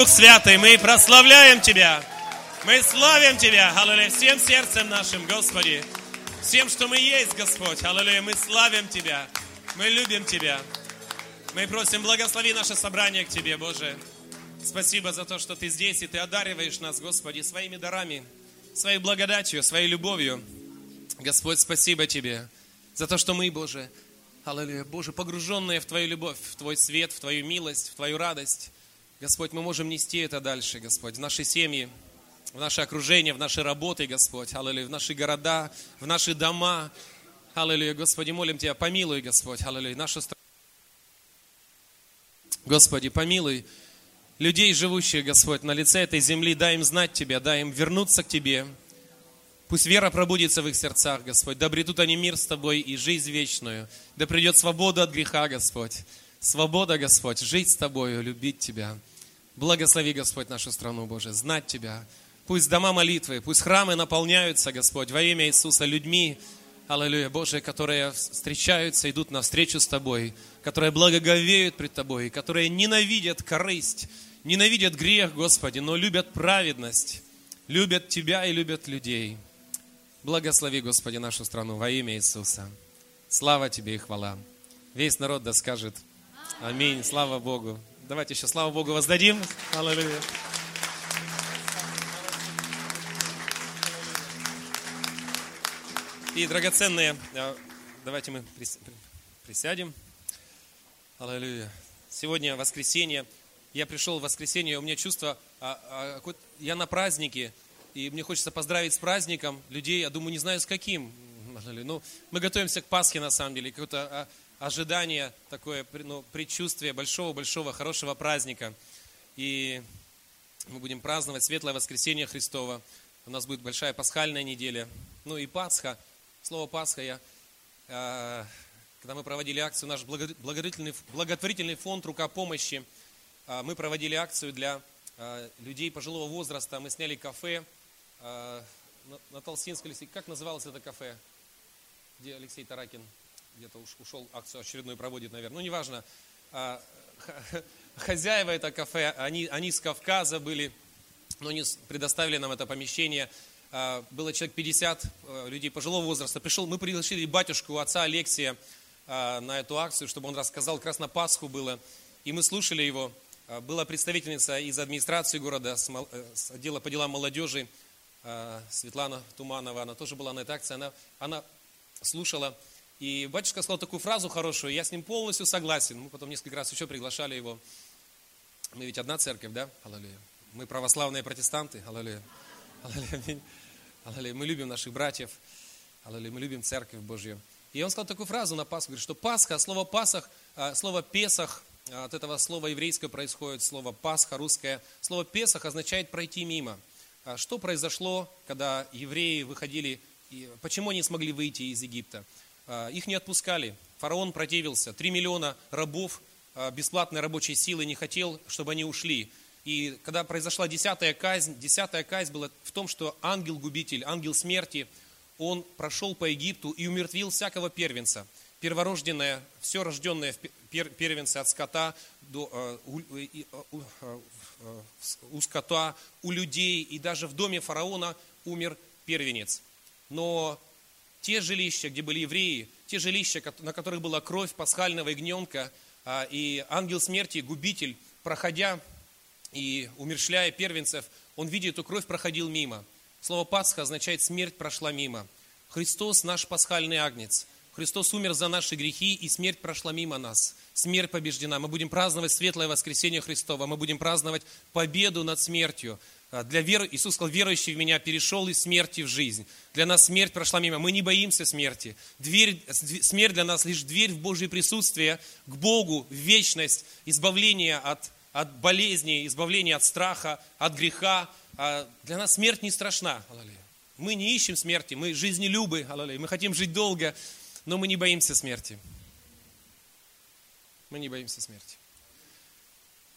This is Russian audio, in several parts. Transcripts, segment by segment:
Дух Святый, мы прославляем Тебя. Мы славим Тебя, аллилуйя, всем сердцем нашим, Господи. Всем, что мы есть, Господь, аллилуйя, мы славим Тебя. Мы любим Тебя. Мы просим, благослови наше собрание к Тебе, Боже. Спасибо за то, что Ты здесь, и Ты одариваешь нас, Господи, своими дарами, своей благодатью, своей любовью. Господь, спасибо Тебе за то, что мы, Боже, аллилуйя, Боже, погруженные в Твою любовь, в Твой свет, в Твою милость, в Твою радость. Господь, мы можем нести это дальше, Господь, в наши семьи, в наше окружение, в наши работы, Господь, аллилуйя, в наши города, в наши дома. Аллилуйя, Господи, молим Тебя, помилуй, Господь, аллилуйя, нашу страну. Господи, помилуй людей, живущих, Господь, на лице этой земли, дай им знать Тебя, дай им вернуться к Тебе. Пусть вера пробудится в их сердцах, Господь. Да обретут они мир с Тобой и жизнь вечную. Да придет свобода от греха, Господь. Свобода, Господь, жить с Тобою, любить Тебя. Благослови, Господь, нашу страну, Боже, знать Тебя. Пусть дома молитвы, пусть храмы наполняются, Господь, во имя Иисуса людьми, Аллилуйя, Боже, которые встречаются, идут навстречу с Тобой, которые благоговеют пред Тобой, которые ненавидят корысть, ненавидят грех, Господи, но любят праведность, любят Тебя и любят людей. Благослови, Господи, нашу страну во имя Иисуса. Слава Тебе и хвала. Весь народ да скажет Аминь. Слава Богу. Давайте еще слава Богу воздадим. Аллилуйя. И, драгоценные, э, давайте мы присядем. Аллилуйя. Сегодня воскресенье. Я пришел в воскресенье, у меня чувство, а, а, я на празднике, и мне хочется поздравить с праздником людей, я думаю, не знаю с каким. Ну, мы готовимся к Пасхе, на самом деле, какое-то а, ожидание, такое ну, предчувствие большого-большого хорошего праздника. И мы будем праздновать Светлое Воскресенье Христова. У нас будет большая пасхальная неделя. Ну и Пасха – Слово Пасха я, э, когда мы проводили акцию, наш благотворительный, благотворительный фонд «Рука помощи», э, мы проводили акцию для э, людей пожилого возраста. Мы сняли кафе на Толстинской, как называлось это кафе? Где Алексей Таракин где-то ушел, акцию очередную проводит, наверное. Ну, неважно. Хозяева это кафе, они, они с Кавказа были, но они предоставили нам это помещение – а, было человек 50 э, людей пожилого возраста. Пришел, мы пригласили батюшку, отца Алексия а, на эту акцию, чтобы он рассказал, как раз на Пасху было. И мы слушали его. А, была представительница из администрации города, с э, отдела по делам молодежи, Светлана Туманова, она тоже была на этой акции, она, она слушала. И батюшка сказал такую фразу хорошую, я с ним полностью согласен. Мы потом несколько раз еще приглашали его. Мы ведь одна церковь, да? Аллилуйя. Мы православные протестанты. Аллилуйя. Аллилуйя. Аллилуйя. Мы любим наших братьев. Аллилуйя. Мы любим Церковь Божью. И он сказал такую фразу на Пасху, говорит, что Пасха, слово Пасах, а, слово Песах, а, от этого слова еврейского происходит слово Пасха, русское. Слово Песах означает пройти мимо. А что произошло, когда евреи выходили, почему они смогли выйти из Египта? Их не отпускали, фараон противился, три миллиона рабов бесплатной рабочей силы не хотел, чтобы они ушли. И когда произошла десятая казнь, десятая казнь была в том, что ангел-губитель, ангел смерти, он прошел по Египту и умертвил всякого первенца. Перворожденное, все рожденное первенцы от скота до, э, у, у, э, у скота, у людей, и даже в доме фараона умер первенец. Но те жилища, где были евреи, те жилища, на которых была кровь пасхального ягненка, а, и ангел смерти, губитель, проходя и умершляя первенцев, он, видя эту кровь, проходил мимо. Слово Пасха означает «смерть прошла мимо». Христос наш пасхальный агнец. Христос умер за наши грехи, и смерть прошла мимо нас. Смерть побеждена. Мы будем праздновать светлое воскресение Христова. Мы будем праздновать победу над смертью. А, для веры, Иисус сказал, верующий в Меня перешел из смерти в жизнь. Для нас смерть прошла мимо. Мы не боимся смерти. Дверь, смерть для нас лишь дверь в Божье присутствие, к Богу, в вечность, избавление от от болезни, избавления от страха, от греха. А для нас смерть не страшна. Мы не ищем смерти, мы жизнелюбы. Мы хотим жить долго, но мы не боимся смерти. Мы не боимся смерти.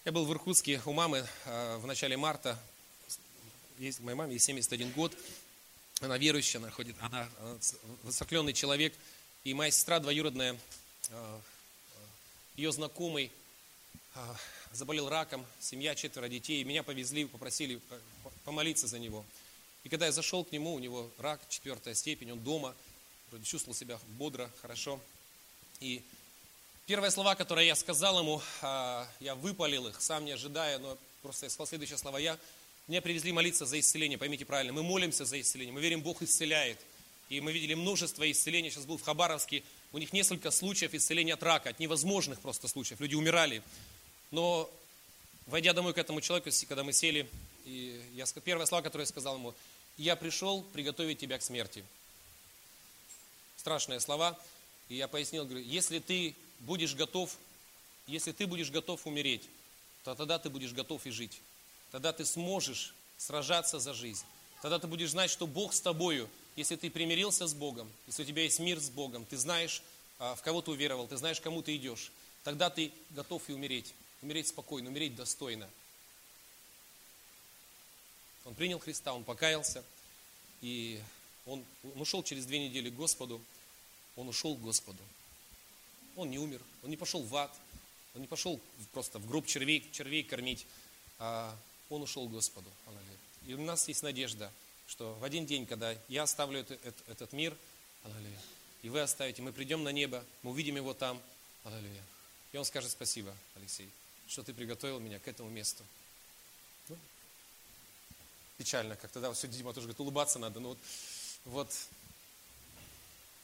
Я был в Иркутске у мамы а, в начале марта. Есть, моей маме есть 71 год. Она верующая, она ходит, она, она воцеркленный человек. И моя сестра двоюродная, а, ее знакомый, заболел раком, семья, четверо детей. Меня повезли, попросили помолиться за него. И когда я зашел к нему, у него рак, четвертая степень, он дома, чувствовал себя бодро, хорошо. И первые слова, которые я сказал ему, а, я выпалил их, сам не ожидая, но просто я сказал следующие слова. Я, меня привезли молиться за исцеление, поймите правильно, мы молимся за исцеление, мы верим, Бог исцеляет. И мы видели множество исцелений, сейчас был в Хабаровске, у них несколько случаев исцеления от рака, от невозможных просто случаев, люди умирали. Но, войдя домой к этому человеку, когда мы сели, и я, первое слово, которое я сказал ему, я пришел приготовить тебя к смерти. Страшные слова. И я пояснил, говорю, если ты будешь готов, если ты будешь готов умереть, то тогда ты будешь готов и жить. Тогда ты сможешь сражаться за жизнь. Тогда ты будешь знать, что Бог с тобою, если ты примирился с Богом, если у тебя есть мир с Богом, ты знаешь, а, в кого ты уверовал, ты знаешь, кому ты идешь, тогда ты готов и умереть. Умереть спокойно, умереть достойно. Он принял Христа, он покаялся, и он, он ушел через две недели к Господу, он ушел к Господу. Он не умер, он не пошел в ад, он не пошел просто в гроб червей, червей кормить, а он ушел к Господу. И у нас есть надежда, что в один день, когда я оставлю этот, этот мир, и вы оставите, мы придем на небо, мы увидим его там, и он скажет спасибо, Алексей, что ты приготовил меня к этому месту. Ну, печально, как тогда сегодня Дима тоже говорит, улыбаться надо, но вот, вот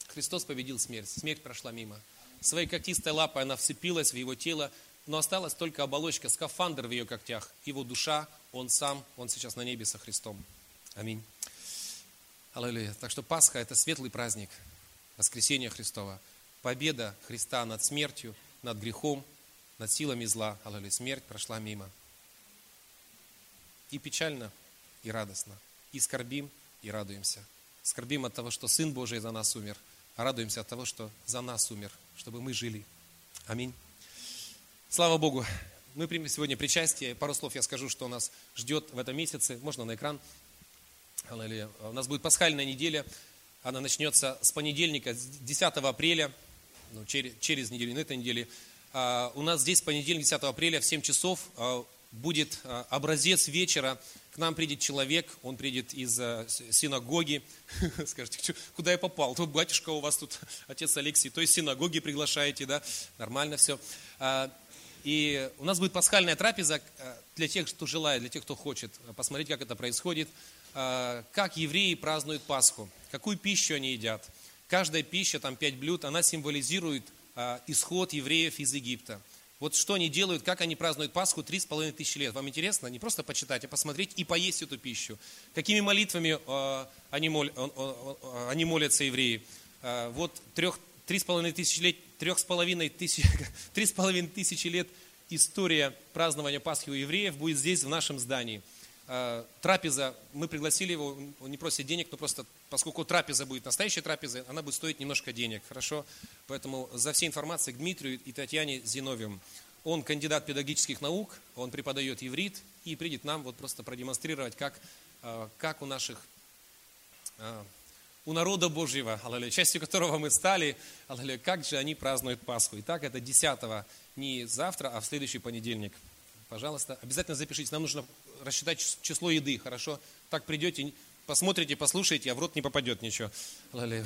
Христос победил смерть, смерть прошла мимо. Своей когтистой лапой она вцепилась в его тело, но осталась только оболочка, скафандр в ее когтях. Его душа, он сам, он сейчас на небе со Христом. Аминь. Аллилуйя. Так что Пасха – это светлый праздник, воскресения Христова. Победа Христа над смертью, над грехом, над силами зла. Аллилуйя. Смерть прошла мимо. И печально, и радостно. И скорбим, и радуемся. Скорбим от того, что Сын Божий за нас умер – радуемся от того, что за нас умер, чтобы мы жили. Аминь. Слава Богу. Мы примем сегодня причастие. Пару слов я скажу, что нас ждет в этом месяце. Можно на экран? У нас будет пасхальная неделя. Она начнется с понедельника, с 10 апреля, ну, через, через неделю, на этой неделе. А, у нас здесь понедельник, 10 апреля в 7 часов а, будет а, образец вечера к нам придет человек, он придет из э, синагоги, скажете, куда я попал? Тут батюшка у вас, тут отец Алексей, то есть синагоги приглашаете, да, нормально все. А, и у нас будет пасхальная трапеза э, для тех, кто желает, для тех, кто хочет посмотреть, как это происходит, а, как евреи празднуют Пасху, какую пищу они едят. Каждая пища, там пять блюд, она символизирует а, исход евреев из Египта – вот что они делают, как они празднуют Пасху три с половиной тысячи лет. Вам интересно? Не просто почитать, а посмотреть и поесть эту пищу. Какими молитвами э, они, мол, э, они молятся, евреи? Э, вот трех, три с половиной тысячи лет, трех с половиной тысяч, три с половиной тысячи лет история празднования Пасхи у евреев будет здесь, в нашем здании – трапеза, мы пригласили его, он не просит денег, но просто поскольку трапеза будет настоящая трапеза, она будет стоить немножко денег, хорошо? Поэтому за всей информацией к Дмитрию и Татьяне Зиновьевым. Он кандидат педагогических наук, он преподает еврит и придет нам вот просто продемонстрировать, как, э, как у наших, э, у народа Божьего, частью которого мы стали, как же они празднуют Пасху. Итак, это 10 не завтра, а в следующий понедельник. Пожалуйста, обязательно запишите. Нам нужно рассчитать число еды, хорошо? Так придете, посмотрите, послушайте, а в рот не попадет ничего.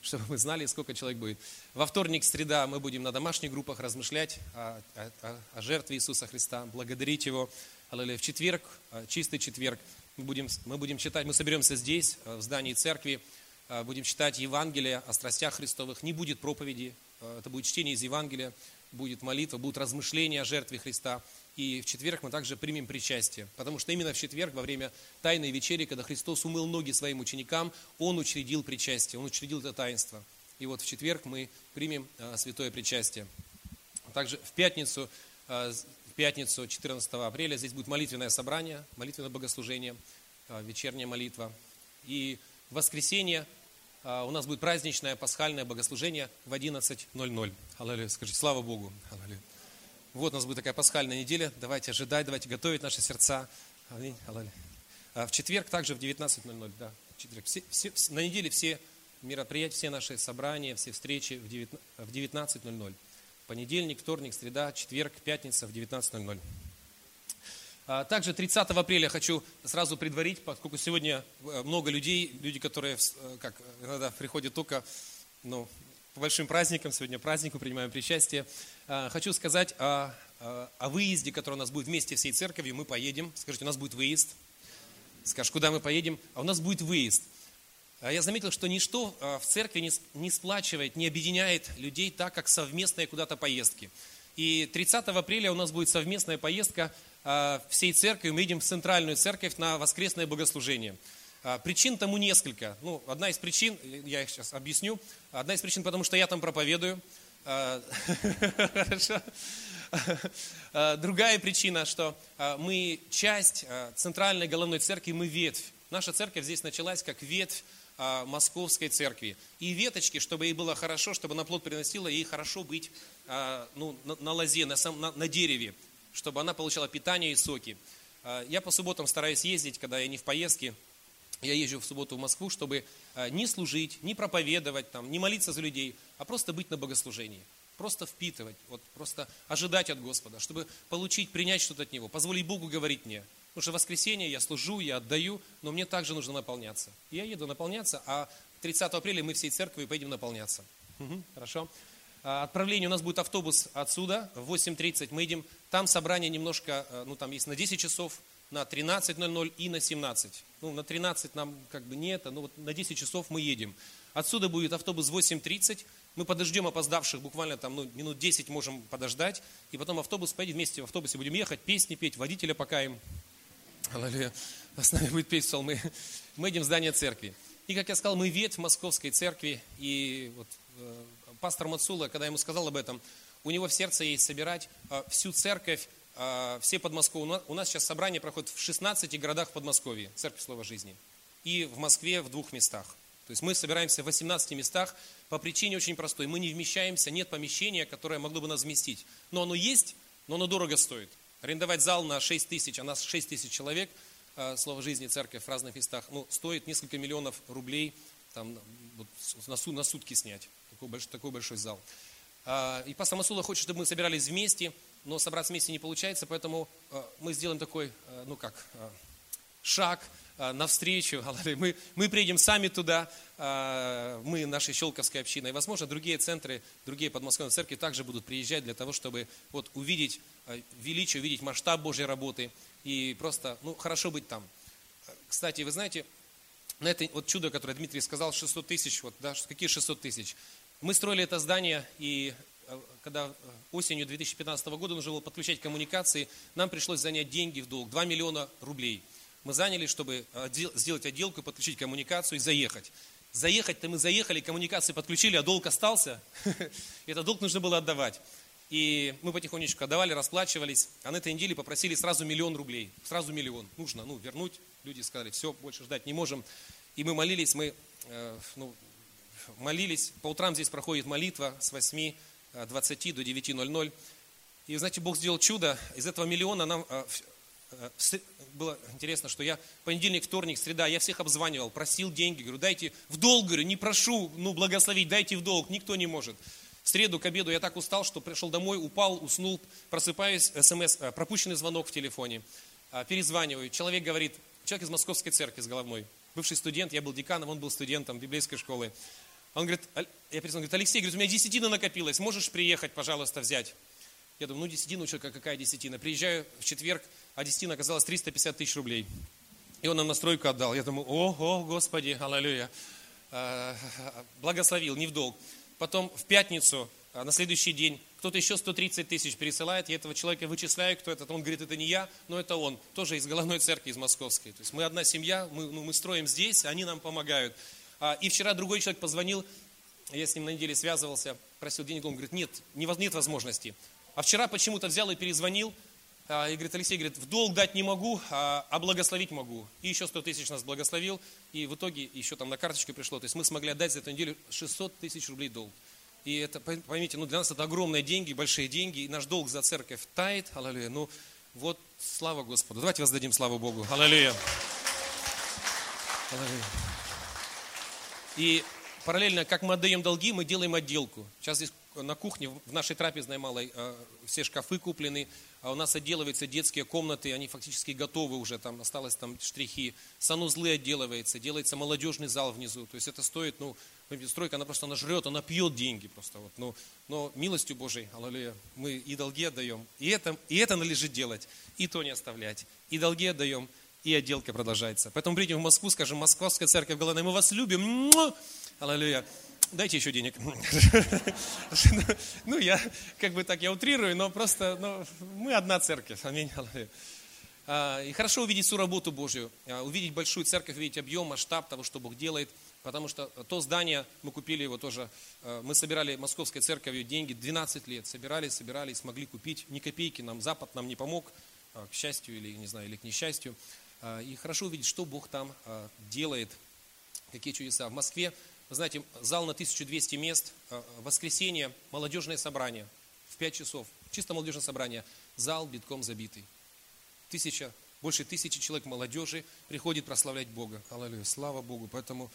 Чтобы мы знали, сколько человек будет. Во вторник, среда мы будем на домашних группах размышлять о, о, о жертве Иисуса Христа, благодарить Его. В четверг, а, чистый четверг, мы будем, мы будем читать, мы соберемся здесь, а, в здании церкви, а, будем читать Евангелие о страстях Христовых. Не будет проповеди, это будет чтение из Евангелия, будет молитва, будут размышления о жертве Христа. И в четверг мы также примем причастие, потому что именно в четверг, во время Тайной вечери, когда Христос умыл ноги своим ученикам, Он учредил причастие, Он учредил это таинство. И вот в четверг мы примем а, святое причастие. Также в пятницу, а, в пятницу 14 апреля здесь будет молитвенное собрание, молитвенное богослужение, а, вечерняя молитва. И в воскресенье у нас будет праздничное пасхальное богослужение в 11.00. Аллилуйя. Скажите, слава Богу. Аллилуйя. Вот у нас будет такая пасхальная неделя. Давайте ожидать, давайте готовить наши сердца. А в четверг также в 19.00. Да, в четверг. Все, все, на неделе все мероприятия, все наши собрания, все встречи в 19.00. Понедельник, вторник, среда, четверг, пятница в 19.00. А, также 30 апреля хочу сразу предварить, поскольку сегодня э, много людей, люди, которые э, как, иногда приходят только ну, большим праздникам, сегодня празднику принимаем причастие. А, хочу сказать о, о выезде, который у нас будет вместе всей церковью. Мы поедем. Скажите, у нас будет выезд. Скажешь, куда мы поедем? А у нас будет выезд. А я заметил, что ничто в церкви не, не сплачивает, не объединяет людей так, как совместные куда-то поездки. И 30 апреля у нас будет совместная поездка а, всей церкви, мы едем в центральную церковь на воскресное богослужение. А, причин тому несколько. Ну, одна из причин, я их сейчас объясню. Одна из причин, потому что я там проповедую. А, другая причина, что мы часть центральной головной церкви, мы ветвь. Наша церковь здесь началась как ветвь московской церкви. И веточки, чтобы ей было хорошо, чтобы на плод приносила, ей хорошо быть ну, на, на лозе, на, сам, на, на дереве чтобы она получала питание и соки. А, я по субботам стараюсь ездить, когда я не в поездке. Я езжу в субботу в Москву, чтобы а, не служить, не проповедовать, там, не молиться за людей, а просто быть на богослужении. Просто впитывать, вот, просто ожидать от Господа, чтобы получить, принять что-то от Него, позволить Богу говорить мне. Потому что в воскресенье я служу, я отдаю, но мне также нужно наполняться. Я еду наполняться, а 30 апреля мы всей церкви поедем наполняться. Угу, хорошо. А, отправление у нас будет автобус отсюда в 8.30. Мы едем, там собрание немножко, э, ну там есть на 10 часов, на 13.00 и на 17. Ну, на 13 нам как бы не это, но вот на 10 часов мы едем. Отсюда будет автобус 8.30. Мы подождем опоздавших, буквально там ну, минут 10 можем подождать. И потом автобус поедет, вместе в автобусе будем ехать, песни петь, водителя покаем. Аллилуйя. С нами будет петь псалмы. Мы едем в здание церкви. И, как я сказал, мы ветвь Московской церкви. И вот э, пастор Мацула, когда ему сказал об этом, у него в сердце есть собирать а, всю церковь, а, все Подмосковье. У нас сейчас собрание проходит в 16 городах Подмосковья, Церковь Слова Жизни. И в Москве в двух местах. То есть мы собираемся в 18 местах по причине очень простой. Мы не вмещаемся, нет помещения, которое могло бы нас вместить. Но оно есть, но оно дорого стоит. Арендовать зал на 6 тысяч, а нас 6 тысяч человек, а, Слово жизни, церковь в разных местах, ну, стоит несколько миллионов рублей там, вот, на сутки снять такой большой, такой большой зал. А, и пастор Масула хочет, чтобы мы собирались вместе, но собраться вместе не получается, поэтому а, мы сделаем такой, а, ну как, шаг навстречу. Мы, мы приедем сами туда, мы, нашей Щелковской общиной. И, возможно, другие центры, другие подмосковные церкви также будут приезжать для того, чтобы вот увидеть величие, увидеть масштаб Божьей работы и просто, ну, хорошо быть там. Кстати, вы знаете, на это вот чудо, которое Дмитрий сказал, 600 тысяч, вот, да, какие 600 тысяч? Мы строили это здание, и э, Э, когда э, осенью 2015 года нужно было подключать коммуникации, нам пришлось занять деньги в долг, 2 миллиона рублей. Мы заняли, чтобы э, сделать отделку, подключить коммуникацию и заехать. Заехать-то мы заехали, коммуникации подключили, а долг остался. Этот долг нужно было отдавать. И мы потихонечку отдавали, расплачивались. А на этой неделе попросили сразу миллион рублей. Сразу миллион. Нужно, ну, вернуть. Люди сказали, все, больше ждать не можем. И мы молились, мы, э, ну, молились. По утрам здесь проходит молитва с 8 Э, 20 до 9.00. И, знаете, Бог сделал чудо. Из этого миллиона нам э, э, было интересно, что я понедельник, вторник, среда, я всех обзванивал, просил деньги, говорю, дайте в долг, говорю, не прошу, ну, благословить, дайте в долг, никто не может. В среду к обеду я так устал, что пришел домой, упал, уснул, просыпаюсь, смс, пропущенный звонок в телефоне, перезваниваю, человек говорит, человек из московской церкви с головной, бывший студент, я был деканом, он был студентом библейской школы, он говорит, я перезвонил, говорит, Алексей, говорит, у меня десятина накопилась, можешь приехать, пожалуйста, взять? Я думаю, ну десятина, у человека какая десятина? Приезжаю в четверг, а десятина оказалась 350 тысяч рублей. И он нам настройку отдал. Я думаю, о, Господи, аллилуйя. А, благословил, не в долг. Потом в пятницу, а, на следующий день, кто-то еще 130 тысяч пересылает, я этого человека вычисляю, кто это. Он говорит, это не я, но это он, тоже из головной церкви, из московской. То есть мы одна семья, мы, ну, мы строим здесь, они нам помогают. А, и вчера другой человек позвонил, я с ним на неделе связывался, просил денег, он говорит, нет, нет возможности. А вчера почему-то взял и перезвонил, а, и говорит, Алексей, говорит, в долг дать не могу, а, а благословить могу. И еще 100 тысяч нас благословил, и в итоге еще там на карточке пришло. То есть мы смогли отдать за эту неделю 600 тысяч рублей долг. И это, поймите, ну для нас это огромные деньги, большие деньги, и наш долг за церковь тает, аллилуйя. Ну вот, слава Господу. Давайте воздадим славу Богу. Аллилуйя. Аллилуйя. И параллельно, как мы отдаем долги, мы делаем отделку. Сейчас здесь на кухне, в нашей трапезной малой, э, все шкафы куплены, а у нас отделываются детские комнаты, они фактически готовы уже, там осталось там штрихи, санузлы отделывается, делается молодежный зал внизу, то есть это стоит, ну, стройка, она просто, она жрет, она пьет деньги просто, вот, но, но милостью Божией, аллилуйя, мы и долги отдаем, и это, и это належит делать, и то не оставлять, и долги отдаем, и отделка продолжается. Поэтому придем в Москву, скажем, Московская церковь Голландия, мы вас любим, аллилуйя, дайте еще денег. Ну, я как бы так, я утрирую, но просто ну, мы одна церковь. Аминь. А, и хорошо увидеть всю работу Божью, а, увидеть большую церковь, увидеть объем, масштаб того, что Бог делает. Потому что то здание, мы купили его тоже, а, мы собирали Московской церковью деньги 12 лет, собирали, собирали, смогли купить. Ни копейки нам Запад нам не помог, к счастью или, не знаю, или к несчастью. И хорошо увидеть, что Бог там делает, какие чудеса. В Москве вы знаете, зал на 1200 мест, э, воскресенье, молодежное собрание в 5 часов, чисто молодежное собрание, зал битком забитый. Тысяча, больше тысячи человек молодежи приходит прославлять Бога. Аллилуйя, слава Богу. Поэтому,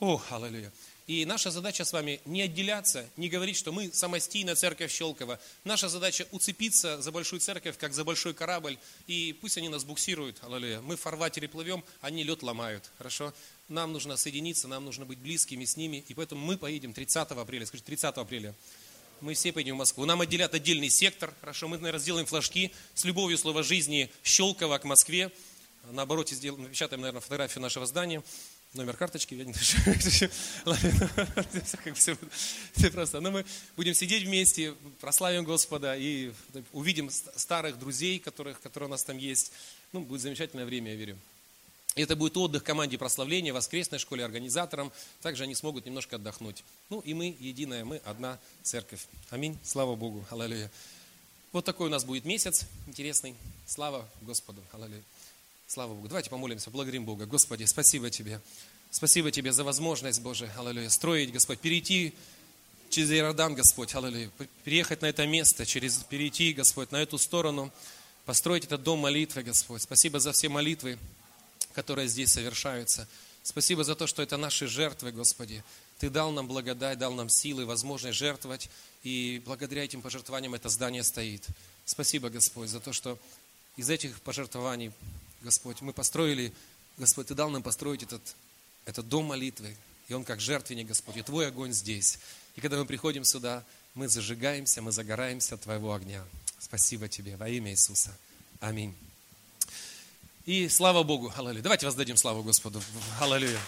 о, аллилуйя. И наша задача с вами не отделяться, не говорить, что мы самостийная церковь Щелково. Наша задача уцепиться за большую церковь, как за большой корабль, и пусть они нас буксируют, аллилуйя. Мы в фарватере плывем, они лед ломают, хорошо? Нам нужно соединиться, нам нужно быть близкими с ними, и поэтому мы поедем 30 апреля, скажите, 30 апреля. Мы все поедем в Москву. Нам отделят отдельный сектор, хорошо? Мы, наверное, сделаем флажки с любовью слова жизни Щелково к Москве. На обороте сделаем, напечатаем, наверное, фотографию нашего здания номер карточки, я не все просто. Но мы будем сидеть вместе, прославим Господа и увидим старых друзей, которых, которые у нас там есть. Ну, будет замечательное время, я верю. И это будет отдых команде прославления, воскресной школе, организаторам. Также они смогут немножко отдохнуть. Ну и мы единая, мы одна церковь. Аминь. Слава Богу. Аллилуйя. Вот такой у нас будет месяц интересный. Слава Господу. Аллилуйя. Слава Богу. Давайте помолимся, благодарим Бога. Господи, спасибо Тебе. Спасибо Тебе за возможность, Боже, аллилуйя, строить, Господь, перейти через Иордан, Господь, аллилуйя, переехать на это место, через, перейти, Господь, на эту сторону, построить этот дом молитвы, Господь. Спасибо за все молитвы, которые здесь совершаются. Спасибо за то, что это наши жертвы, Господи. Ты дал нам благодать, дал нам силы, возможность жертвовать, и благодаря этим пожертвованиям это здание стоит. Спасибо, Господь, за то, что из этих пожертвований Господь, мы построили, Господь, Ты дал нам построить этот, этот дом молитвы, и он как жертвенник, Господь, и Твой огонь здесь. И когда мы приходим сюда, мы зажигаемся, мы загораемся от Твоего огня. Спасибо Тебе во имя Иисуса. Аминь. И слава Богу, аллилуйя. Давайте воздадим славу Господу. Аллилуйя.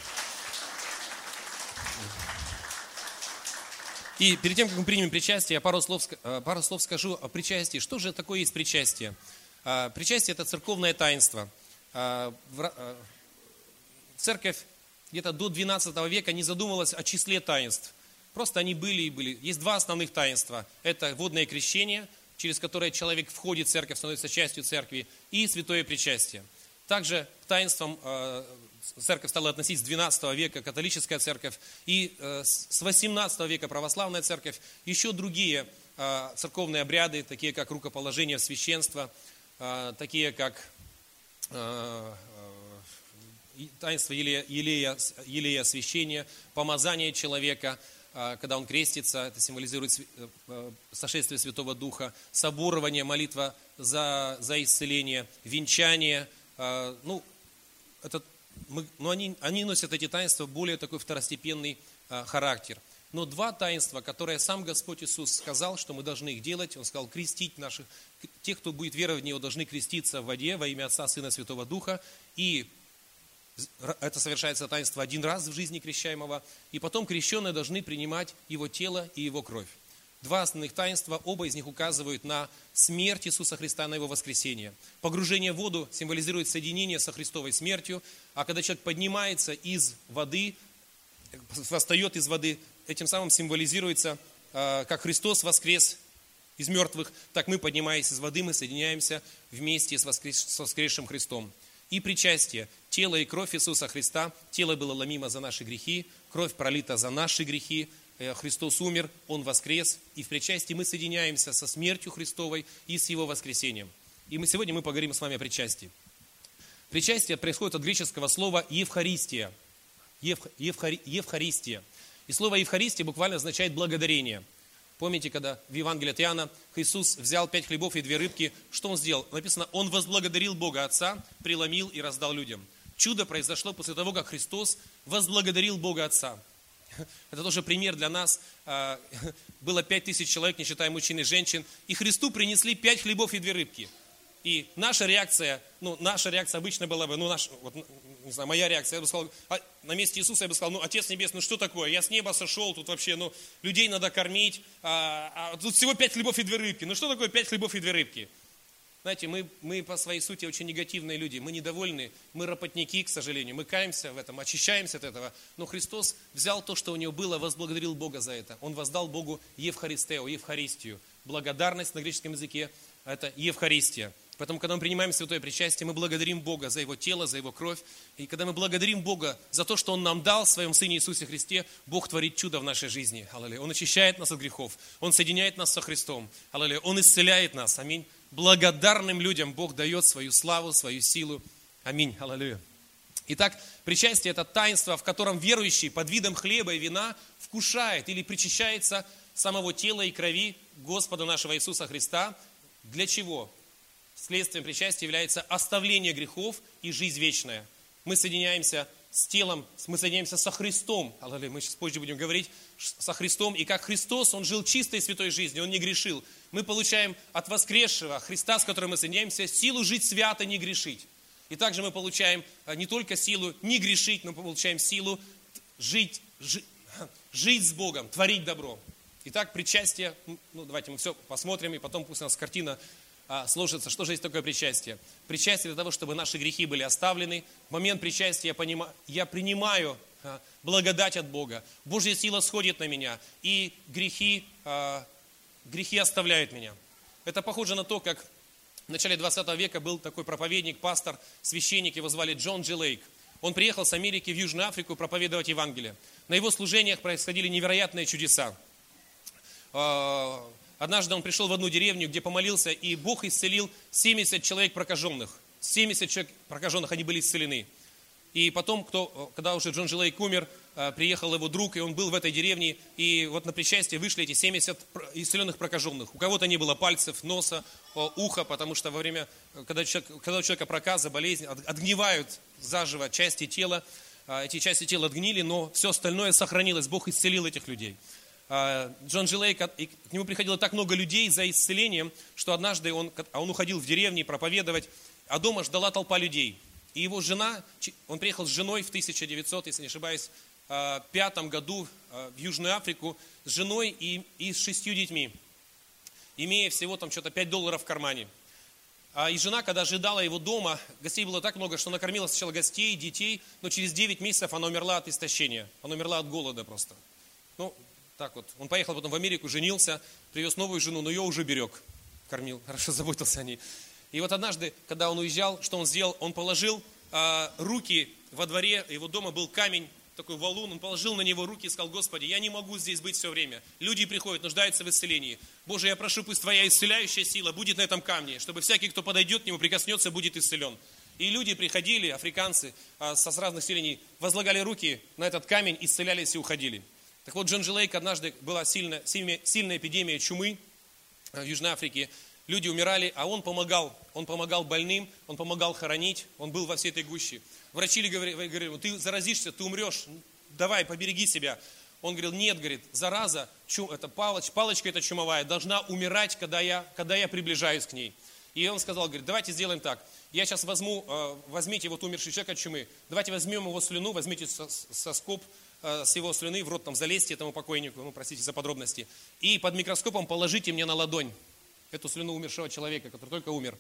И перед тем, как мы примем причастие, я пару слов, э, пару слов скажу о причастии. Что же такое есть причастие? А, причастие – это церковное таинство – церковь где-то до 12 века не задумывалась о числе таинств. Просто они были и были. Есть два основных таинства. Это водное крещение, через которое человек входит в церковь, становится частью церкви, и святое причастие. Также к таинствам а, церковь стала относить с 12 века, католическая церковь, и с 18 века православная церковь. Еще другие церковные обряды, такие как рукоположение в священство, такие как Э, э, таинство елея, елея, елея освящения, помазание человека, э, когда он крестится, это символизирует сошествие Святого Духа, соборование, молитва за, за исцеление, венчание. Ну, это, мы, ну они, они носят эти таинства более такой второстепенный характер. Но два таинства, которые сам Господь Иисус сказал, что мы должны их делать, Он сказал, крестить наших, тех, кто будет веровать в Него, должны креститься в воде во имя Отца, Сына, Святого Духа. И это совершается таинство один раз в жизни крещаемого. И потом крещенные должны принимать Его тело и Его кровь. Два основных таинства, оба из них указывают на смерть Иисуса Христа, на Его воскресение. Погружение в воду символизирует соединение со Христовой смертью, а когда человек поднимается из воды, восстает из воды, этим самым символизируется, а, как Христос воскрес из мертвых, так мы, поднимаясь из воды, мы соединяемся вместе с, воскрес, с воскресшим Христом. И причастие. Тело и кровь Иисуса Христа. Тело было ломимо за наши грехи, кровь пролита за наши грехи. Э, Христос умер, Он воскрес. И в причастии мы соединяемся со смертью Христовой и с Его воскресением. И мы сегодня мы поговорим с вами о причастии. Причастие происходит от греческого слова «евхаристия». Евхари, евхаристия. И слово Евхаристия буквально означает благодарение. Помните, когда в Евангелии от Иоанна Иисус взял пять хлебов и две рыбки, что Он сделал? Написано, Он возблагодарил Бога Отца, преломил и раздал людям. Чудо произошло после того, как Христос возблагодарил Бога Отца. Это тоже пример для нас. А, было пять тысяч человек, не считая мужчин и женщин, и Христу принесли пять хлебов и две рыбки. И наша реакция, ну, наша реакция обычно была бы, ну, наш, вот, не знаю, моя реакция, я бы сказал, а, на месте Иисуса я бы сказал, ну, Отец Небесный, ну что такое? Я с неба сошел, тут вообще, ну, людей надо кормить, а, а тут всего пять хлебов и две рыбки. Ну, что такое пять хлебов и две рыбки? Знаете, мы, мы по своей сути очень негативные люди, мы недовольны, мы работники, к сожалению, мы каемся в этом, очищаемся от этого. Но Христос взял то, что у него было, возблагодарил Бога за это. Он воздал Богу Евхаристео, Евхаристию. Благодарность на греческом языке – это Евхаристия. Поэтому, когда мы принимаем святое причастие, мы благодарим Бога за Его тело, за Его кровь. И когда мы благодарим Бога за то, что Он нам дал в Своем Сыне Иисусе Христе, Бог творит чудо в нашей жизни. Аллилуйя. Он очищает нас от грехов. Он соединяет нас со Христом. Аллилуйя. Он исцеляет нас. Аминь благодарным людям Бог дает свою славу, свою силу. Аминь. Аллилуйя. Итак, причастие – это таинство, в котором верующий под видом хлеба и вина вкушает или причащается самого тела и крови Господа нашего Иисуса Христа. Для чего? Следствием причастия является оставление грехов и жизнь вечная. Мы соединяемся с телом, мы соединяемся со Христом. Мы сейчас позже будем говорить со Христом. И как Христос, Он жил чистой святой жизнью, Он не грешил. Мы получаем от воскресшего Христа, с которым мы соединяемся, силу жить свято, не грешить. И также мы получаем а, не только силу не грешить, но получаем силу жить, жить с Богом, творить добро. Итак, причастие, ну давайте мы все посмотрим, и потом пусть у нас картина а, сложится, что же есть такое причастие. Причастие для того, чтобы наши грехи были оставлены. В момент причастия я, понимаю, я принимаю а, благодать от Бога. Божья сила сходит на меня, и грехи, а, грехи оставляют меня. Это похоже на то, как в начале 20 века был такой проповедник, пастор, священник, его звали Джон Дж. Лейк. Он приехал с Америки в Южную Африку проповедовать Евангелие. На его служениях происходили невероятные чудеса Однажды он пришел в одну деревню, где помолился, и Бог исцелил 70 человек прокаженных. 70 человек прокаженных, они были исцелены. И потом, кто, когда уже Джон Джилейк умер, э, приехал его друг, и он был в этой деревне, и вот на причастие вышли эти 70 исцеленных прокаженных. У кого-то не было пальцев, носа, уха, потому что во время, когда, человек, когда у человека проказа, болезнь, отгнивают заживо части тела, э, эти части тела отгнили, но все остальное сохранилось, Бог исцелил этих людей. А, Джон Джилей, к нему приходило так много людей за исцелением, что однажды он, а он уходил в деревни проповедовать, а дома ждала толпа людей. И его жена, он приехал с женой в 1900, если не ошибаюсь, а, пятом году в Южную Африку с женой и, и с шестью детьми, имея всего там что-то 5 долларов в кармане. И жена, когда ожидала его дома, гостей было так много, что накормила сначала гостей, детей, но через 9 месяцев она умерла от истощения, она умерла от голода просто. Ну, так вот. Он поехал потом в Америку, женился, привез новую жену, но ее уже берег, кормил, хорошо заботился о ней. И вот однажды, когда он уезжал, что он сделал? Он положил а, руки во дворе, его дома был камень, такой валун, он положил на него руки и сказал, Господи, я не могу здесь быть все время. Люди приходят, нуждаются в исцелении. Боже, я прошу, пусть Твоя исцеляющая сила будет на этом камне, чтобы всякий, кто подойдет к нему, прикоснется, будет исцелен. И люди приходили, африканцы, а, со разных селений, возлагали руки на этот камень, исцелялись и уходили. Так вот, Джон Джилейк однажды была сильная, сильная эпидемия чумы в Южной Африке. Люди умирали, а он помогал. Он помогал больным, он помогал хоронить, он был во всей этой гуще. Врачи говорили, говорили ты заразишься, ты умрешь, давай, побереги себя. Он говорил, нет, говорит, зараза, чум, это палоч, палочка эта чумовая, должна умирать, когда я, когда я приближаюсь к ней. И он сказал, говорит, давайте сделаем так. Я сейчас возьму, э, возьмите вот умерший человек от чумы, давайте возьмем его слюну, возьмите соскоб, Э, с его слюны в рот там залезьте этому покойнику, ну, простите за подробности, и под микроскопом положите мне на ладонь эту слюну умершего человека, который только умер.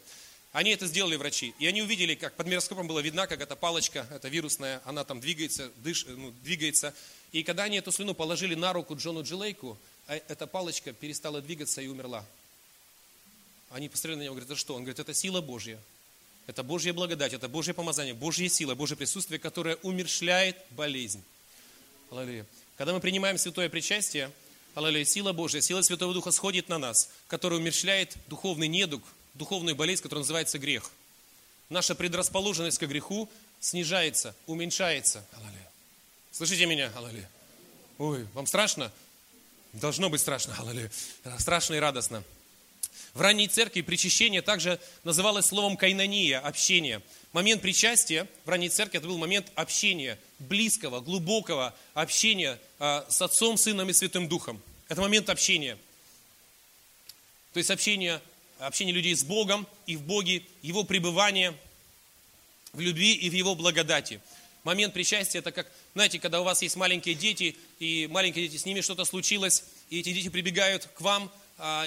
Они это сделали, врачи. И они увидели, как под микроскопом было видно, как эта палочка, эта вирусная, она там двигается, дыш, ну, двигается. И когда они эту слюну положили на руку Джону Джилейку, а эта палочка перестала двигаться и умерла. Они посмотрели на него, говорят, это что? Он говорит, это сила Божья. Это Божья благодать, это Божье помазание, Божья сила, Божье присутствие, которое умершляет болезнь. Аллилуйя. Когда мы принимаем святое причастие, аллилуйя, сила Божья, сила Святого Духа сходит на нас, которая умерщвляет духовный недуг, духовную болезнь, которая называется грех. Наша предрасположенность к греху снижается, уменьшается. Аллилуйя. Слышите меня? Аллилуйя. Ой, вам страшно? Должно быть страшно, аллилуйя. Страшно и радостно. В ранней церкви причащение также называлось словом кайнания, общение. Момент причастия в ранней церкви это был момент общения, близкого, глубокого общения а, с Отцом, Сыном и Святым Духом. Это момент общения. То есть общение, общение людей с Богом и в Боге, Его пребывание в любви и в Его благодати. Момент причастия, это как, знаете, когда у вас есть маленькие дети, и маленькие дети, с ними что-то случилось, и эти дети прибегают к вам,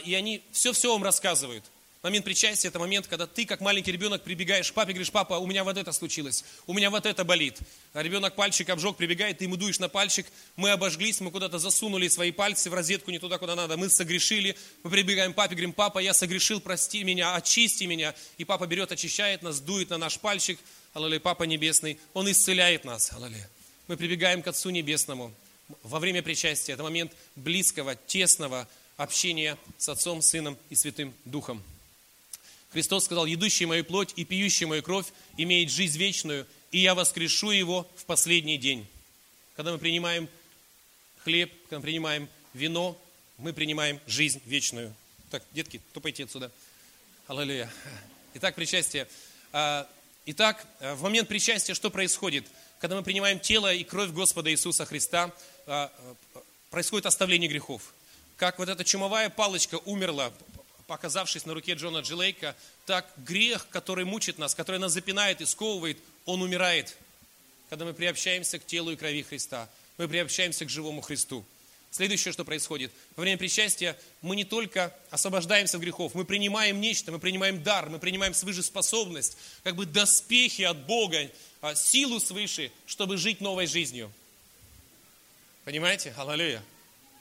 и они все-все вам рассказывают. Момент причастия – это момент, когда ты, как маленький ребенок, прибегаешь к папе, говоришь, папа, у меня вот это случилось, у меня вот это болит. А ребенок пальчик обжег, прибегает, ты ему дуешь на пальчик, мы обожглись, мы куда-то засунули свои пальцы в розетку не туда, куда надо, мы согрешили, мы прибегаем к папе, говорим, папа, я согрешил, прости меня, очисти меня. И папа берет, очищает нас, дует на наш пальчик, аллилуйя, папа небесный, он исцеляет нас, аллилуйя. Мы прибегаем к Отцу Небесному. Во время причастия это момент близкого, тесного общения с Отцом, Сыном и Святым Духом. Христос сказал, едущий мою плоть и пьющий мою кровь имеет жизнь вечную, и я воскрешу его в последний день. Когда мы принимаем хлеб, когда мы принимаем вино, мы принимаем жизнь вечную. Так, детки, тупайте отсюда. Аллилуйя. Итак, причастие. А, итак, в момент причастия что происходит? Когда мы принимаем тело и кровь Господа Иисуса Христа, а, происходит оставление грехов. Как вот эта чумовая палочка умерла показавшись на руке Джона Джилейка, так грех, который мучит нас, который нас запинает и сковывает, он умирает, когда мы приобщаемся к телу и крови Христа. Мы приобщаемся к живому Христу. Следующее, что происходит. Во время причастия мы не только освобождаемся от грехов, мы принимаем нечто, мы принимаем дар, мы принимаем свыше способность, как бы доспехи от Бога, а, силу свыше, чтобы жить новой жизнью. Понимаете? Аллилуйя.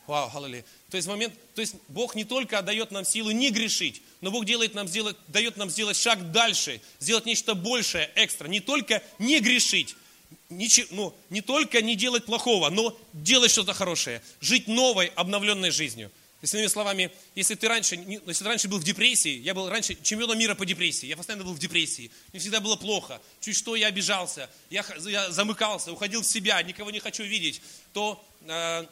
Вау, аллилуйя. То есть, момент, то есть Бог не только дает нам силу не грешить, но Бог делает нам сделать, дает нам сделать шаг дальше, сделать нечто большее, экстра. Не только не грешить, ничего, ну, не только не делать плохого, но делать что-то хорошее. Жить новой, обновленной жизнью. То есть, иными словами, если ты раньше, если ты раньше был в депрессии, я был раньше чемпионом мира по депрессии, я постоянно был в депрессии, мне всегда было плохо, чуть что я обижался, я, я замыкался, уходил в себя, никого не хочу видеть, то э,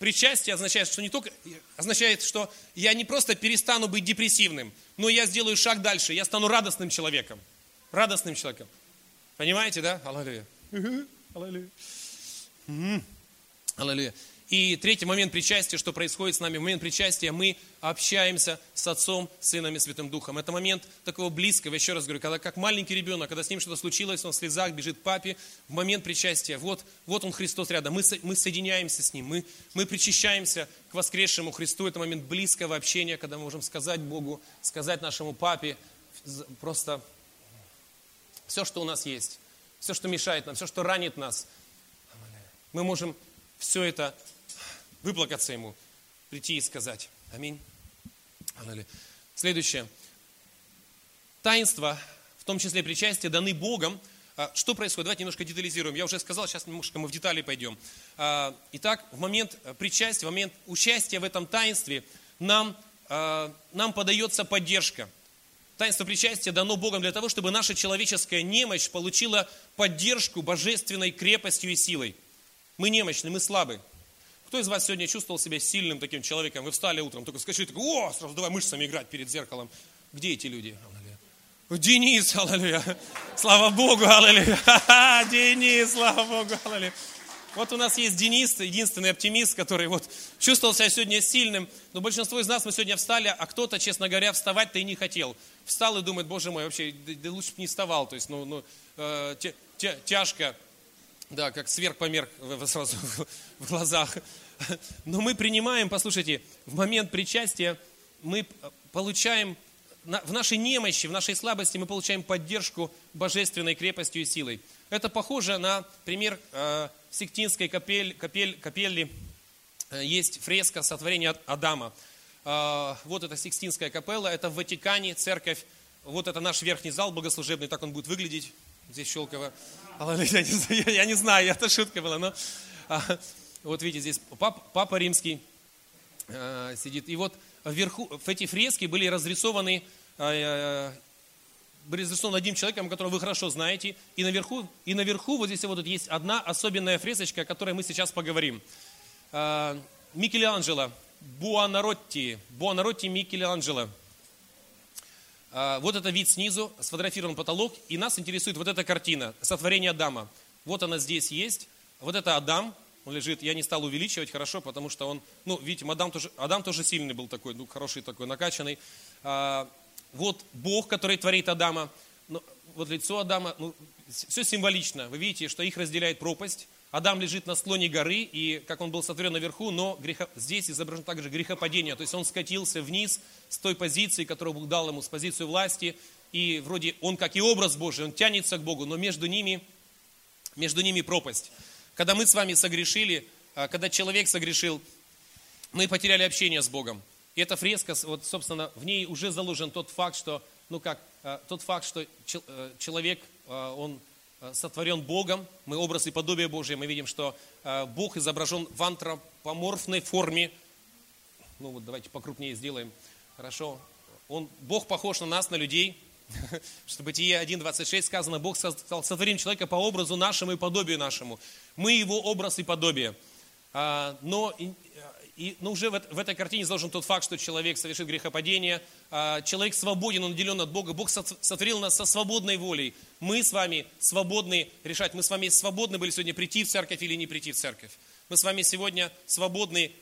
Причастие означает, что не только означает, что я не просто перестану быть депрессивным, но я сделаю шаг дальше, я стану радостным человеком. Радостным человеком. Понимаете, да? Аллилуйя. Аллилуйя. Аллилуйя. И третий момент причастия, что происходит с нами, в момент причастия мы общаемся с Отцом, Сыном и Святым Духом. Это момент такого близкого, еще раз говорю, когда как маленький ребенок, когда с ним что-то случилось, он в слезах бежит к папе, в момент причастия, вот, вот он Христос рядом, мы, мы соединяемся с ним, мы, мы причащаемся к воскресшему Христу. Это момент близкого общения, когда мы можем сказать Богу, сказать нашему папе просто все, что у нас есть, все, что мешает нам, все, что ранит нас. Мы можем все это выплакаться ему, прийти и сказать. Аминь. Следующее. Таинства, в том числе причастие, даны Богом. А, что происходит? Давайте немножко детализируем. Я уже сказал, сейчас немножко мы в детали пойдем. А, итак, в момент причастия, в момент участия в этом таинстве нам, а, нам подается поддержка. Таинство причастия дано Богом для того, чтобы наша человеческая немощь получила поддержку божественной крепостью и силой. Мы немощны, мы слабы. Кто из вас сегодня чувствовал себя сильным таким человеком? Вы встали утром, только скажите, такой, о, сразу давай мышцами играть перед зеркалом. Где эти люди? Денис, аллилуйя. Слава Богу, аллилуйя. Денис, слава Богу, аллилуйя. Вот у нас есть Денис, единственный оптимист, который вот чувствовал себя сегодня сильным. Но большинство из нас мы сегодня встали, а кто-то, честно говоря, встать-то и не хотел. Встал и думает, боже мой, вообще, да лучше бы не вставал. То есть, ну, ну э, тя, тя, тяжко да, как сверх померк сразу в глазах. Но мы принимаем, послушайте, в момент причастия мы получаем, в нашей немощи, в нашей слабости мы получаем поддержку божественной крепостью и силой. Это похоже на пример э, Сектинской капель, капель, капелли. Э, есть фреска сотворения Адама. Э, вот это Сикстинская капелла, это в Ватикане церковь. Вот это наш верхний зал богослужебный, так он будет выглядеть. Здесь Щелково. Я не, я не знаю, это шутка была, но а, вот видите, здесь пап, папа римский а, сидит. И вот вверху, в эти фрески были разрисованы, а, были разрисованы одним человеком, которого вы хорошо знаете. И наверху, и наверху вот здесь вот есть одна особенная фресочка, о которой мы сейчас поговорим. А, Микеланджело, Буонаротти, Буонаротти Микеланджело. А, Вот это вид снизу, сфотографирован потолок, и нас интересует вот эта картина, сотворение Адама. Вот она здесь есть, вот это Адам, он лежит, я не стал увеличивать, хорошо, потому что он, ну, видите, Адам тоже, Адам тоже сильный был такой, ну, хороший такой, накачанный. А, вот Бог, который творит Адама, ну, вот лицо Адама, ну, все символично. Вы видите, что их разделяет пропасть. Адам лежит на склоне горы, и как он был сотворен наверху, но греха, здесь изображено также грехопадение. То есть он скатился вниз с той позиции, которую Бог дал ему, с позиции власти. И вроде он, как и образ Божий, он тянется к Богу, но между ними, между ними пропасть. Когда мы с вами согрешили, а, когда человек согрешил, мы потеряли общение с Богом. И эта фреска, вот, собственно, в ней уже заложен тот факт, что, ну как, а, тот факт, что э, человек, а, он сотворен Богом, мы образ и подобие Божие, мы видим, что Бог изображен в антропоморфной форме. Ну вот давайте покрупнее сделаем. Хорошо. Он, Бог похож на нас, на людей. Что Бытие 1.26 сказано, Бог сотворим человека по образу нашему и подобию нашему. Мы его образ и подобие. Но и ну, уже в, в этой картине заложен тот факт, что человек совершит грехопадение, а, человек свободен, он отделен от Бога. Бог сотворил нас со свободной волей. Мы с вами свободны решать. Мы с вами свободны были сегодня прийти в церковь или не прийти в церковь. Мы с вами сегодня свободны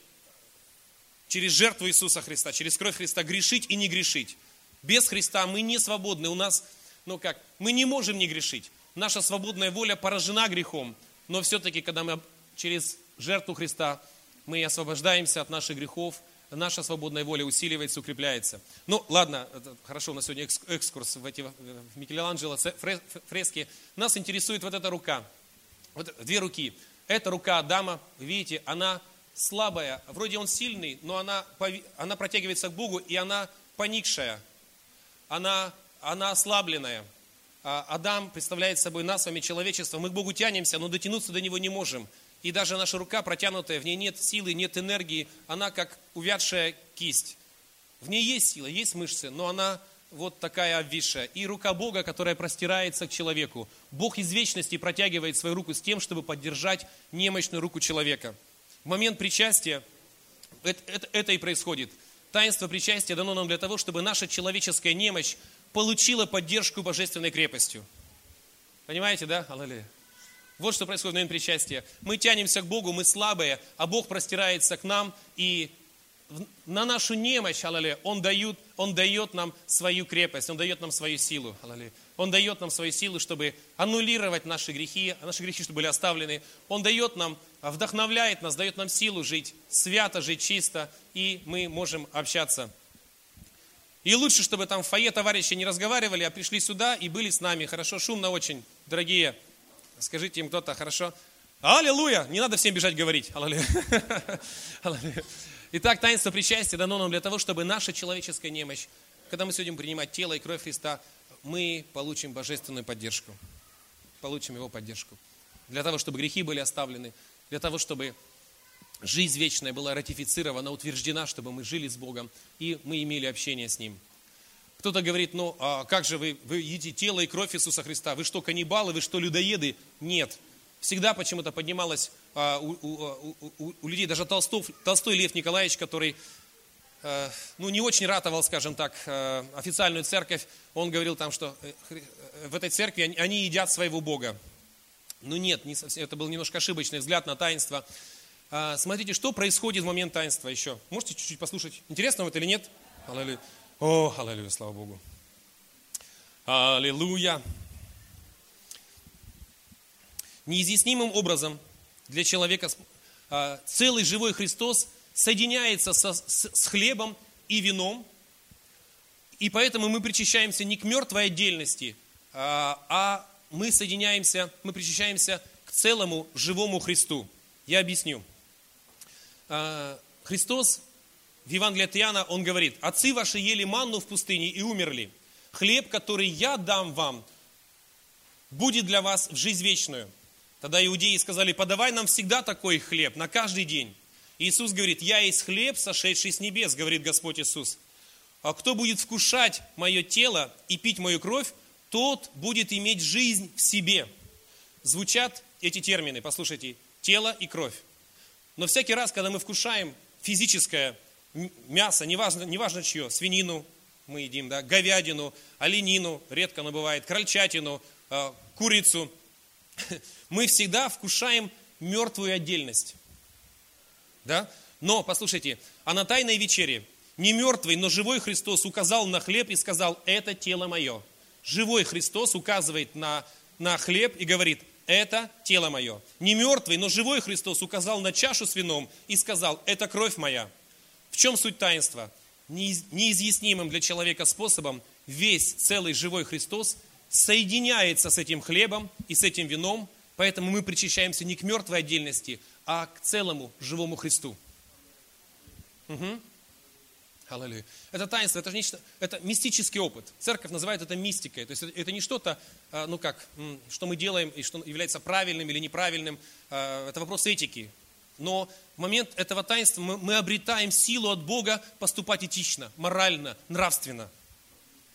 через жертву Иисуса Христа, через кровь Христа грешить и не грешить. Без Христа мы не свободны. У нас, ну как, мы не можем не грешить. Наша свободная воля поражена грехом. Но все-таки, когда мы через жертву Христа мы освобождаемся от наших грехов, наша свободная воля усиливается, укрепляется. Ну, ладно, хорошо, у нас сегодня экскурс в эти в Микеланджело фрески. Нас интересует вот эта рука. Вот две руки. Эта рука Адама, видите, она слабая. Вроде он сильный, но она, она протягивается к Богу, и она поникшая. Она, она ослабленная. А Адам представляет собой нас, с вами человечество. Мы к Богу тянемся, но дотянуться до Него не можем. И даже наша рука протянутая, в ней нет силы, нет энергии, она как увядшая кисть. В ней есть сила, есть мышцы, но она вот такая обвисшая. И рука Бога, которая простирается к человеку. Бог из вечности протягивает свою руку с тем, чтобы поддержать немощную руку человека. В момент причастия это, это, это и происходит. Таинство причастия дано нам для того, чтобы наша человеческая немощь получила поддержку божественной крепостью. Понимаете, да? Аллилуйя. Вот что происходит в момент причастия. Мы тянемся к Богу, мы слабые, а Бог простирается к нам, и на нашу немощь, аллилуйя, он, дает, он дает нам свою крепость, Он дает нам свою силу, аллилуйя. Он дает нам свою силу, чтобы аннулировать наши грехи, наши грехи, чтобы были оставлены. Он дает нам, вдохновляет нас, дает нам силу жить свято, жить чисто, и мы можем общаться. И лучше, чтобы там в фойе товарищи не разговаривали, а пришли сюда и были с нами. Хорошо, шумно очень, дорогие Скажите им кто-то, хорошо? Аллилуйя! Не надо всем бежать говорить. Аллилуйя. Итак, таинство причастия дано нам для того, чтобы наша человеческая немощь, когда мы сегодня принимать тело и кровь Христа, мы получим божественную поддержку. Получим Его поддержку. Для того, чтобы грехи были оставлены, для того, чтобы жизнь вечная была ратифицирована, утверждена, чтобы мы жили с Богом и мы имели общение с Ним. Кто-то говорит, ну а как же вы, вы едите тело и кровь Иисуса Христа? Вы что, каннибалы, вы что, людоеды? Нет. Всегда почему-то поднималось а, у, у, у, у людей, даже Толстов, Толстой Лев Николаевич, который а, ну, не очень ратовал, скажем так, а, официальную церковь, он говорил там, что э, в этой церкви они, они едят своего Бога. Ну нет, не совсем, это был немножко ошибочный взгляд на таинство. А, смотрите, что происходит в момент таинства еще. Можете чуть-чуть послушать? Интересно вам это или нет? О, аллилуйя, слава Богу. Аллилуйя. Неизъяснимым образом для человека а, целый живой Христос соединяется со, с, с хлебом и вином, и поэтому мы причащаемся не к мертвой отдельности, а, а мы соединяемся, мы причащаемся к целому живому Христу. Я объясню. А, Христос в Евангелии от Иоанна он говорит, «Отцы ваши ели манну в пустыне и умерли. Хлеб, который я дам вам, будет для вас в жизнь вечную». Тогда иудеи сказали, подавай нам всегда такой хлеб, на каждый день. Иисус говорит, я есть хлеб, сошедший с небес, говорит Господь Иисус. А кто будет вкушать мое тело и пить мою кровь, тот будет иметь жизнь в себе. Звучат эти термины, послушайте, тело и кровь. Но всякий раз, когда мы вкушаем физическое мясо, неважно, неважно чье, свинину мы едим, да, говядину, оленину, редко, но бывает, крольчатину, э, курицу, мы всегда вкушаем мертвую отдельность. Да? Но, послушайте, а на Тайной вечере не мертвый, но живой Христос указал на хлеб и сказал, это тело мое. Живой Христос указывает на, на хлеб и говорит, это тело мое. Не мертвый, но живой Христос указал на чашу с вином и сказал, это кровь моя. Чем суть таинства? Неизъяснимым для человека способом весь целый живой Христос соединяется с этим хлебом и с этим вином, поэтому мы причащаемся не к мертвой отдельности, а к целому живому Христу. Угу. Аллилуйя. Это таинство, это, нечто, это мистический опыт. Церковь называет это мистикой. То есть это, это не что-то, а, ну как, что мы делаем и что является правильным или неправильным. А, это вопрос этики. Но в момент этого таинства мы, мы обретаем силу от Бога поступать этично, морально, нравственно.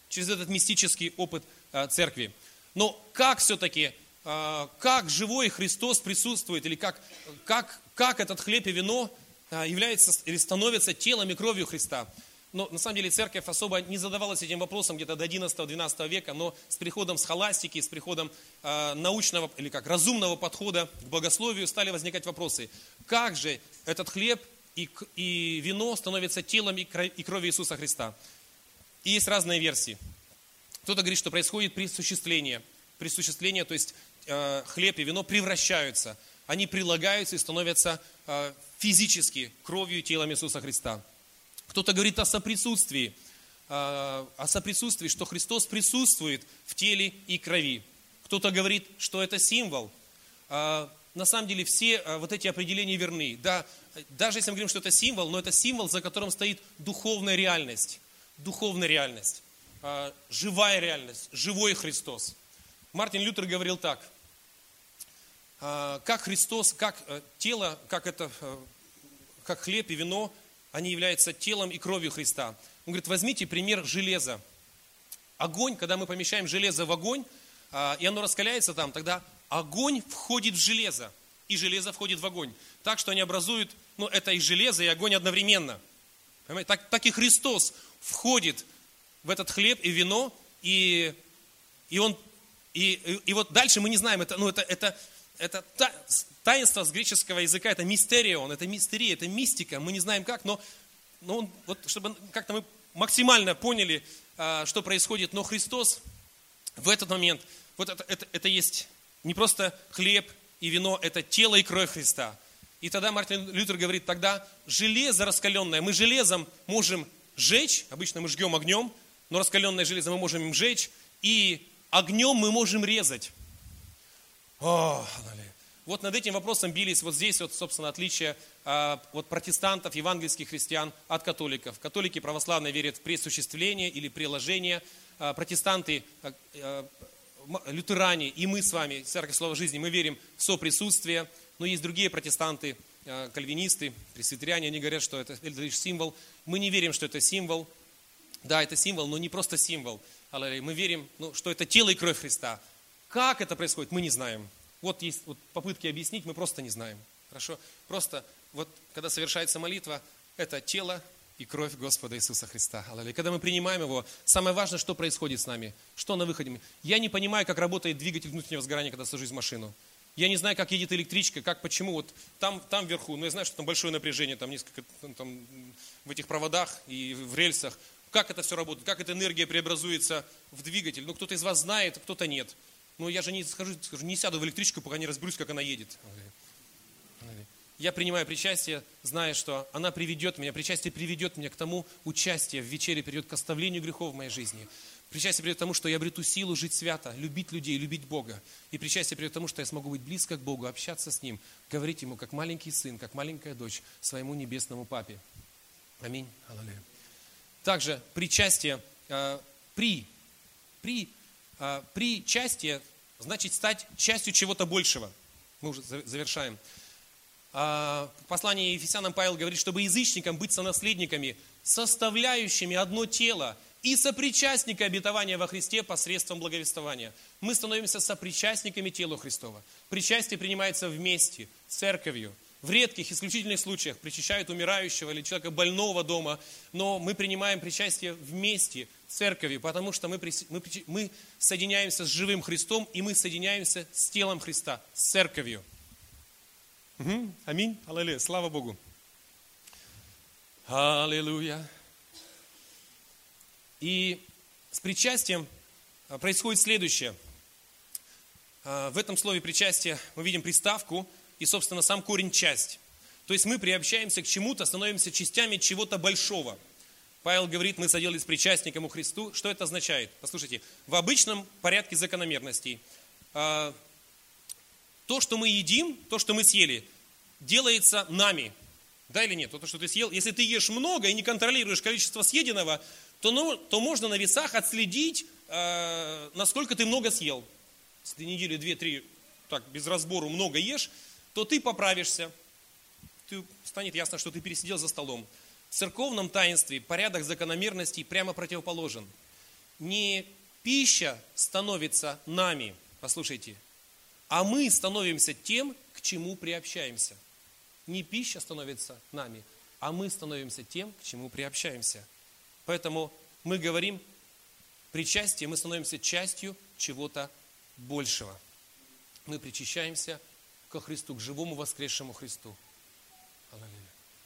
Через этот мистический опыт а, церкви. Но как все-таки, как живой Христос присутствует, или как, как, как этот хлеб и вино а, является или становится телом и кровью Христа. Но на самом деле церковь особо не задавалась этим вопросом где-то до 11-12 века, но с приходом схоластики, с приходом э, научного или как разумного подхода к богословию стали возникать вопросы. Как же этот хлеб и, вино становятся телом и, и кровью Иисуса Христа? И есть разные версии. Кто-то говорит, что происходит присуществление. Присуществление, то есть э, хлеб и вино превращаются, они прилагаются и становятся э, физически кровью и телом Иисуса Христа. Кто-то говорит о соприсутствии, а, о соприсутствии, что Христос присутствует в теле и крови. Кто-то говорит, что это символ. А, на самом деле все а, вот эти определения верны. Да, даже если мы говорим, что это символ, но это символ, за которым стоит духовная реальность. Духовная реальность. Живая реальность. Живой Христос. Мартин Лютер говорил так. Как Христос, как э, тело, как это э, как хлеб и вино, они являются телом и кровью Христа. Он говорит, возьмите пример железа. Огонь, когда мы помещаем железо в огонь, а, и оно раскаляется там, тогда огонь входит в железо, и железо входит в огонь. Так что они образуют, ну, это и железо, и огонь одновременно. Понимаете? Так, так и Христос входит в этот хлеб и вино, и, и он и, и, и вот дальше мы не знаем, это, ну, это, это, это таинство с греческого языка, это мистерион, это мистерия, это мистика, мы не знаем как, но, но вот, чтобы как-то мы максимально поняли, а, что происходит, но Христос в этот момент, вот это, это, это есть не просто хлеб и вино, это тело и кровь Христа. И тогда Мартин Лютер говорит, тогда железо раскаленное, мы железом можем жечь, обычно мы жгем огнем, но раскаленное железо мы можем им жечь, и огнем мы можем резать. Вот над этим вопросом бились вот здесь, вот, собственно, отличие а, вот протестантов, евангельских христиан от католиков. Католики православные верят в пресуществление или приложение. А, протестанты, а, лютеране и мы с вами, Церковь Слова Жизни, мы верим в соприсутствие. Но есть другие протестанты, кальвинисты, пресвитериане, они говорят, что это, это лишь символ. Мы не верим, что это символ. Да, это символ, но не просто символ. Мы верим, ну, что это тело и кровь Христа. Как это происходит, мы не знаем. Вот есть вот попытки объяснить, мы просто не знаем. Хорошо? Просто вот когда совершается молитва, это тело и кровь Господа Иисуса Христа. Аллилуйя. Когда мы принимаем Его, самое важное, что происходит с нами, что на выходе. Я не понимаю, как работает двигатель внутреннего сгорания, когда сажусь в машину. Я не знаю, как едет электричка, как, почему, вот там, там вверху, но я знаю, что там большое напряжение, там несколько, там, в этих проводах и в рельсах. Как это все работает, как эта энергия преобразуется в двигатель. Ну, кто-то из вас знает, кто-то нет. Ну, я же не скажу, скажу, не сяду в электричку, пока не разберусь, как она едет. Я принимаю причастие, зная, что она приведет меня, причастие приведет меня к тому, участие в вечере приведет к оставлению грехов в моей жизни. Причастие приведет к тому, что я обрету силу жить свято, любить людей, любить Бога. И причастие приведет к тому, что я смогу быть близко к Богу, общаться с Ним, говорить Ему, как маленький сын, как маленькая дочь, своему небесному папе. Аминь. Аллилуйя. Также причастие э, при, при а, причастие значит стать частью чего-то большего. Мы уже завершаем. А, в послании Ефесянам Павел говорит, чтобы язычникам быть сонаследниками, составляющими одно тело и сопричастника обетования во Христе посредством благовествования. Мы становимся сопричастниками тела Христова. Причастие принимается вместе, с церковью. В редких, исключительных случаях причащают умирающего или человека больного дома, но мы принимаем причастие вместе в церкви, потому что мы, мы, мы соединяемся с живым Христом, и мы соединяемся с телом Христа, с церковью. Угу. Аминь. Аллилуйя. Слава Богу. Аллилуйя. И с причастием а, происходит следующее. А, в этом слове причастие мы видим приставку и, собственно, сам корень часть. То есть мы приобщаемся к чему-то, становимся частями чего-то большого. Павел говорит, мы соделались причастником у Христу. Что это означает? Послушайте, в обычном порядке закономерностей а, то, что мы едим, то, что мы съели, делается нами. Да или нет? То, что ты съел. Если ты ешь много и не контролируешь количество съеденного, то, ну, то можно на весах отследить, э, насколько ты много съел. Если ты неделю, две, три, так, без разбору много ешь, то ты поправишься. Ты, станет ясно, что ты пересидел за столом. В церковном таинстве порядок закономерностей прямо противоположен. Не пища становится нами, послушайте, а мы становимся тем, к чему приобщаемся. Не пища становится нами, а мы становимся тем, к чему приобщаемся. Поэтому мы говорим, причастие, мы становимся частью чего-то большего. Мы причащаемся ко Христу, к живому воскресшему Христу.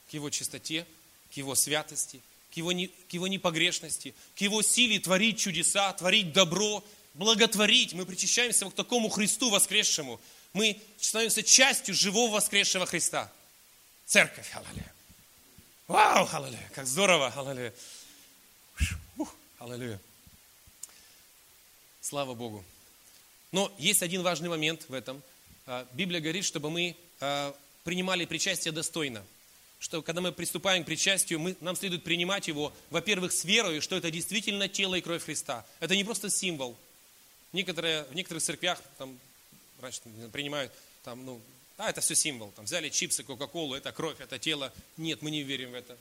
К Его чистоте, к Его святости, к его, не, к его непогрешности, к Его силе творить чудеса, творить добро, благотворить. Мы причащаемся к такому Христу воскресшему. Мы становимся частью живого воскресшего Христа. Церковь, аллилуйя. Вау, аллилуйя, как здорово, аллилуйя. Аллилуйя. Слава Богу. Но есть один важный момент в этом. А, Библия говорит, чтобы мы а, принимали причастие достойно. Что когда мы приступаем к причастию, мы, нам следует принимать его, во-первых, с верой, что это действительно тело и кровь Христа. Это не просто символ. Некоторые, в некоторых церквях там, раньше принимают, там, ну, а, это все символ. Там, взяли чипсы, кока-колу, это кровь, это тело. Нет, мы не верим в это.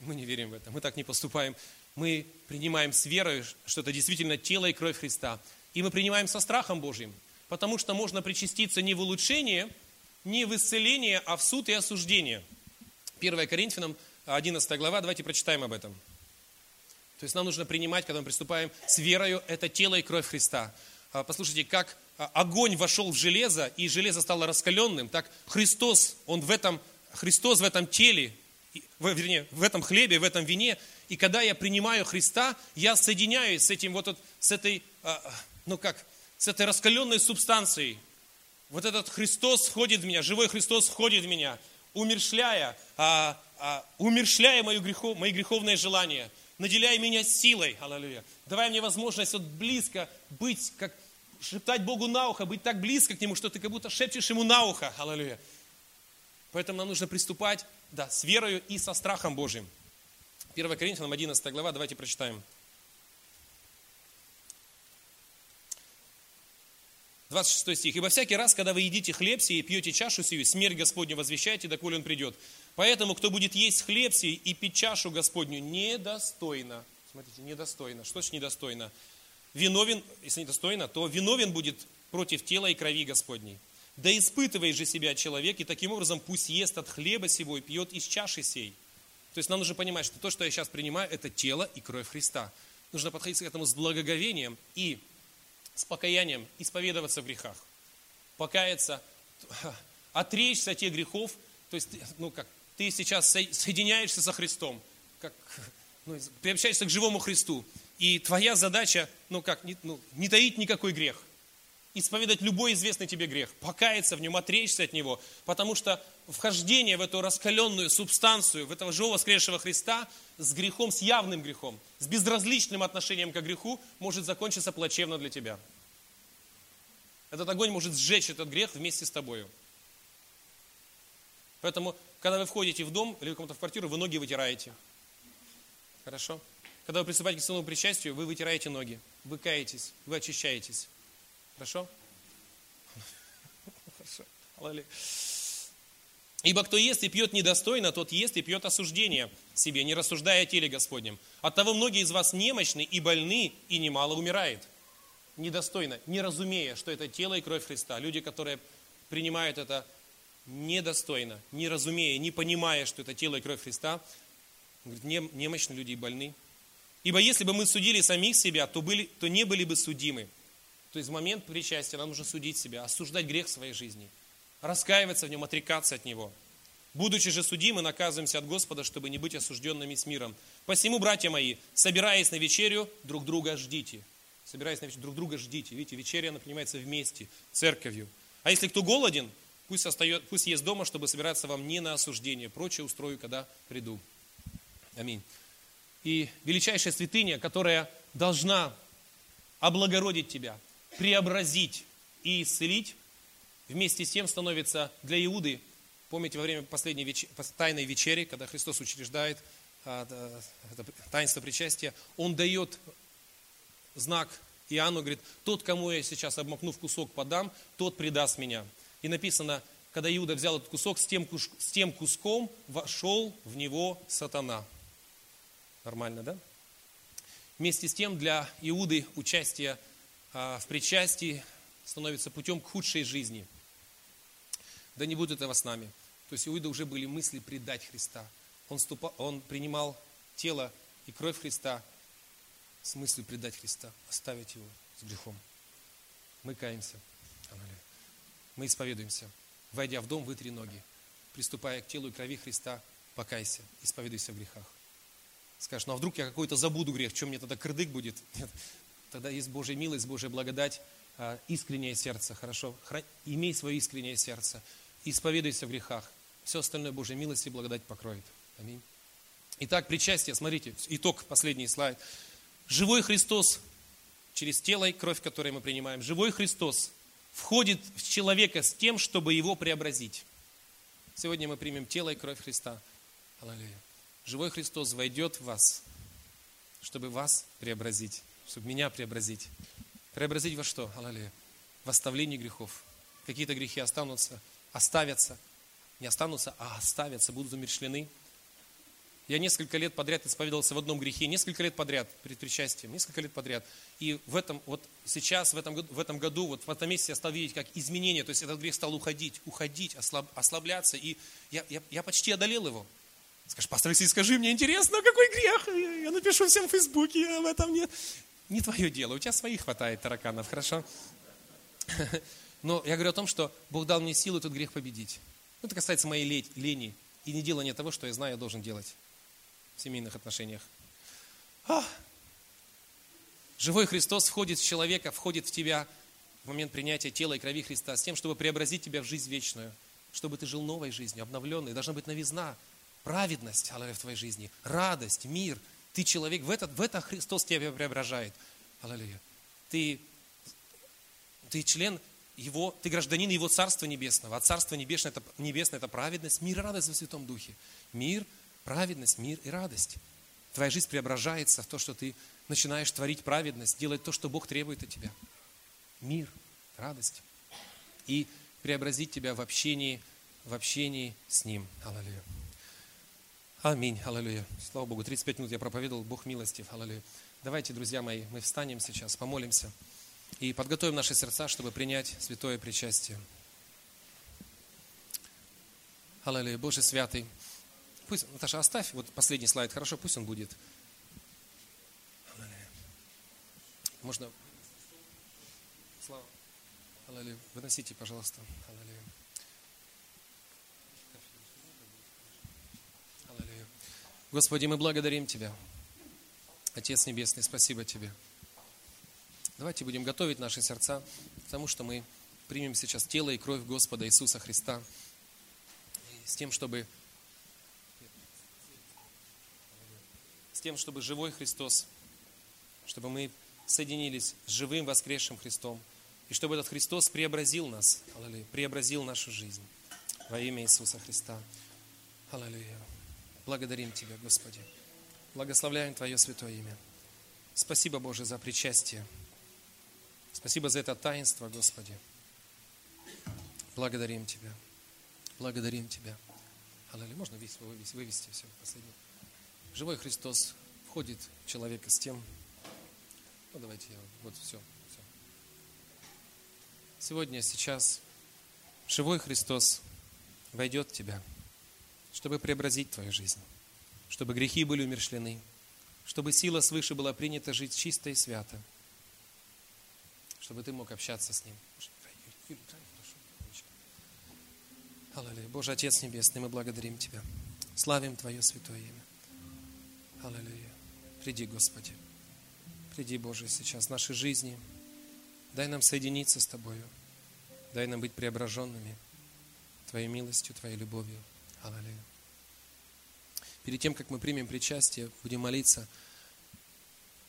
Мы не верим в это. Мы так не поступаем. Мы принимаем с верой, что это действительно тело и кровь Христа. И мы принимаем со страхом Божьим, потому что можно причаститься не в улучшение, не в исцеление, а в суд и осуждение. 1 Коринфянам 11 глава, давайте прочитаем об этом. То есть нам нужно принимать, когда мы приступаем с верою, это тело и кровь Христа. А, послушайте, как а, огонь вошел в железо, и железо стало раскаленным, так Христос, Он в этом, Христос в этом теле, вернее, в этом хлебе, в этом вине, и когда я принимаю Христа, я соединяюсь с этим вот, с этой а, ну как, с этой раскаленной субстанцией. Вот этот Христос входит в меня, живой Христос входит в меня, умершляя, а, а, умершляя мою грехов, мои греховные желания, наделяя меня силой, аллилуйя, давая мне возможность вот близко быть, как шептать Богу на ухо, быть так близко к Нему, что ты как будто шепчешь Ему на ухо, аллилуйя. Поэтому нам нужно приступать, да, с верою и со страхом Божьим. 1 Коринфянам 11 глава, давайте прочитаем. 26 стих. «Ибо всякий раз, когда вы едите хлеб сей и пьете чашу сию, смерть Господню возвещаете, доколе он придет. Поэтому, кто будет есть хлеб сей и пить чашу Господню, недостойно». Смотрите, недостойно. Что значит недостойно? Виновен, если недостойно, то виновен будет против тела и крови Господней. Да испытывай же себя человек, и таким образом пусть ест от хлеба сего и пьет из чаши сей. То есть нам нужно понимать, что то, что я сейчас принимаю, это тело и кровь Христа. Нужно подходить к этому с благоговением и с покаянием исповедоваться в грехах. Покаяться, отречься от тех грехов, то есть, ну как, ты сейчас соединяешься со Христом, как, ну, приобщаешься к живому Христу, и твоя задача, ну как, не, ну, не таить никакой грех, исповедать любой известный тебе грех, покаяться в нем, отречься от него, потому что вхождение в эту раскаленную субстанцию, в этого живого воскресшего Христа с грехом, с явным грехом, с безразличным отношением к греху может закончиться плачевно для тебя. Этот огонь может сжечь этот грех вместе с тобою. Поэтому, когда вы входите в дом или в какую-то квартиру, вы ноги вытираете. Хорошо? Когда вы приступаете к своему причастию, вы вытираете ноги, вы каетесь, вы очищаетесь. Хорошо? Хорошо. Ибо кто ест и пьет недостойно, тот ест и пьет осуждение себе, не рассуждая о теле Господнем. Оттого многие из вас немощны и больны, и немало умирает. Недостойно, не разумея, что это тело и кровь Христа. Люди, которые принимают это недостойно, не разумея, не понимая, что это тело и кровь Христа, говорит, «Не- немощны люди и больны. Ибо если бы мы судили самих себя, то, были, то не были бы судимы. То есть в момент причастия нам нужно судить себя, осуждать грех своей жизни, раскаиваться в нем, отрекаться от него. Будучи же судимы, наказываемся от Господа, чтобы не быть осужденными с миром. Посему, братья мои, собираясь на вечерю, друг друга ждите. Собираясь на вечерю, друг друга ждите. Видите, вечеря, она принимается вместе, церковью. А если кто голоден, пусть, остает, пусть ест дома, чтобы собираться вам не на осуждение. Прочее устрою, когда приду. Аминь. И величайшая святыня, которая должна облагородить тебя, преобразить и исцелить, вместе с тем становится для Иуды, помните, во время последней веч... тайной вечери, когда Христос учреждает а, это таинство причастия, Он дает знак Иоанну, говорит, тот, кому я сейчас обмакнув кусок подам, тот предаст меня. И написано, когда Иуда взял этот кусок, с тем, куш- с тем куском вошел в него сатана. Нормально, да? Вместе с тем для Иуды участие в причастии становится путем к худшей жизни. Да не будет этого с нами. То есть у Иуда уже были мысли предать Христа. Он, ступа, он принимал тело и кровь Христа с мыслью предать Христа, оставить его с грехом. Мы каемся. Мы исповедуемся. Войдя в дом, вытри ноги. Приступая к телу и крови Христа, покайся, исповедуйся в грехах. Скажешь, ну а вдруг я какой-то забуду грех, чем мне тогда кырдык будет? Нет. Тогда есть Божья милость, Божья благодать, а, искреннее сердце, хорошо? Имей свое искреннее сердце. Исповедуйся в грехах. Все остальное Божья милость и благодать покроет. Аминь. Итак, причастие, смотрите, итог, последний слайд. Живой Христос, через тело и кровь, которую мы принимаем, живой Христос входит в человека с тем, чтобы его преобразить. Сегодня мы примем тело и кровь Христа. Аллилуйя. Живой Христос войдет в вас, чтобы вас преобразить, чтобы меня преобразить. Преобразить во что? Аллилуйя. В оставлении грехов. Какие-то грехи останутся, оставятся, не останутся, а оставятся, будут умерщвлены. Я несколько лет подряд исповедовался в одном грехе, несколько лет подряд, перед причастием, несколько лет подряд. И в этом, вот сейчас, в этом, в этом году, вот в этом месяце я стал видеть как изменение, то есть этот грех стал уходить, уходить, ослаб- ослабляться, и я, я, я почти одолел его. Скажешь, пастор Алексей, скажи мне, интересно, какой грех? Я напишу всем в Фейсбуке, а в этом нет. Не твое дело, у тебя своих хватает тараканов, хорошо? Но я говорю о том, что Бог дал мне силу этот грех победить. Ну, это касается моей ле- лени и не делания того, что я знаю, я должен делать в семейных отношениях. А! Живой Христос входит в человека, входит в тебя в момент принятия тела и крови Христа с тем, чтобы преобразить тебя в жизнь вечную, чтобы ты жил новой жизнью, обновленной. Должна быть новизна, праведность в твоей жизни, радость, мир. Ты человек, в это, в это Христос тебя преображает. Аллилуйя. Ты, ты член его, ты гражданин Его Царства Небесного. А Царство Небесное это, Небесное – это праведность, мир и радость во Святом Духе. Мир, праведность, мир и радость. Твоя жизнь преображается в то, что ты начинаешь творить праведность, делать то, что Бог требует от тебя. Мир, радость. И преобразить тебя в общении, в общении с Ним. Аллилуйя. Аминь. Аллилуйя. Слава Богу. 35 минут я проповедовал. Бог милостив. Аллилуйя. Давайте, друзья мои, мы встанем сейчас, помолимся и подготовим наши сердца, чтобы принять святое причастие. Аллилуйя. Боже святый. Пусть, Наташа, оставь вот последний слайд, хорошо, пусть он будет. Аллилуйя. Можно... Слава. Аллилуйя. Выносите, пожалуйста. Аллилуйя. Господи, мы благодарим Тебя. Отец Небесный, спасибо Тебе. Давайте будем готовить наши сердца, потому что мы примем сейчас тело и кровь Господа Иисуса Христа с тем, чтобы с тем, чтобы живой Христос, чтобы мы соединились с живым воскресшим Христом, и чтобы этот Христос преобразил нас, преобразил нашу жизнь во имя Иисуса Христа. Аллилуйя. Благодарим Тебя, Господи. Благословляем Твое святое имя. Спасибо, Боже, за причастие. Спасибо за это таинство, Господи. Благодарим Тебя. Благодарим Тебя. Аллилуйя. Можно вывести, вывести, все последнее. Живой Христос входит в человека с тем. Ну, давайте я вот все. все. Сегодня, сейчас, живой Христос войдет в тебя, чтобы преобразить твою жизнь, чтобы грехи были умершлены, чтобы сила свыше была принята жить чисто и свято, чтобы ты мог общаться с Ним. Аллилуйя. Боже Отец Небесный, мы благодарим Тебя. Славим Твое святое имя. Аллилуйя. Приди, Господи. Приди, Боже, сейчас в нашей жизни. Дай нам соединиться с Тобою. Дай нам быть преображенными Твоей милостью, Твоей любовью. Аллилуйя. Перед тем, как мы примем причастие, будем молиться.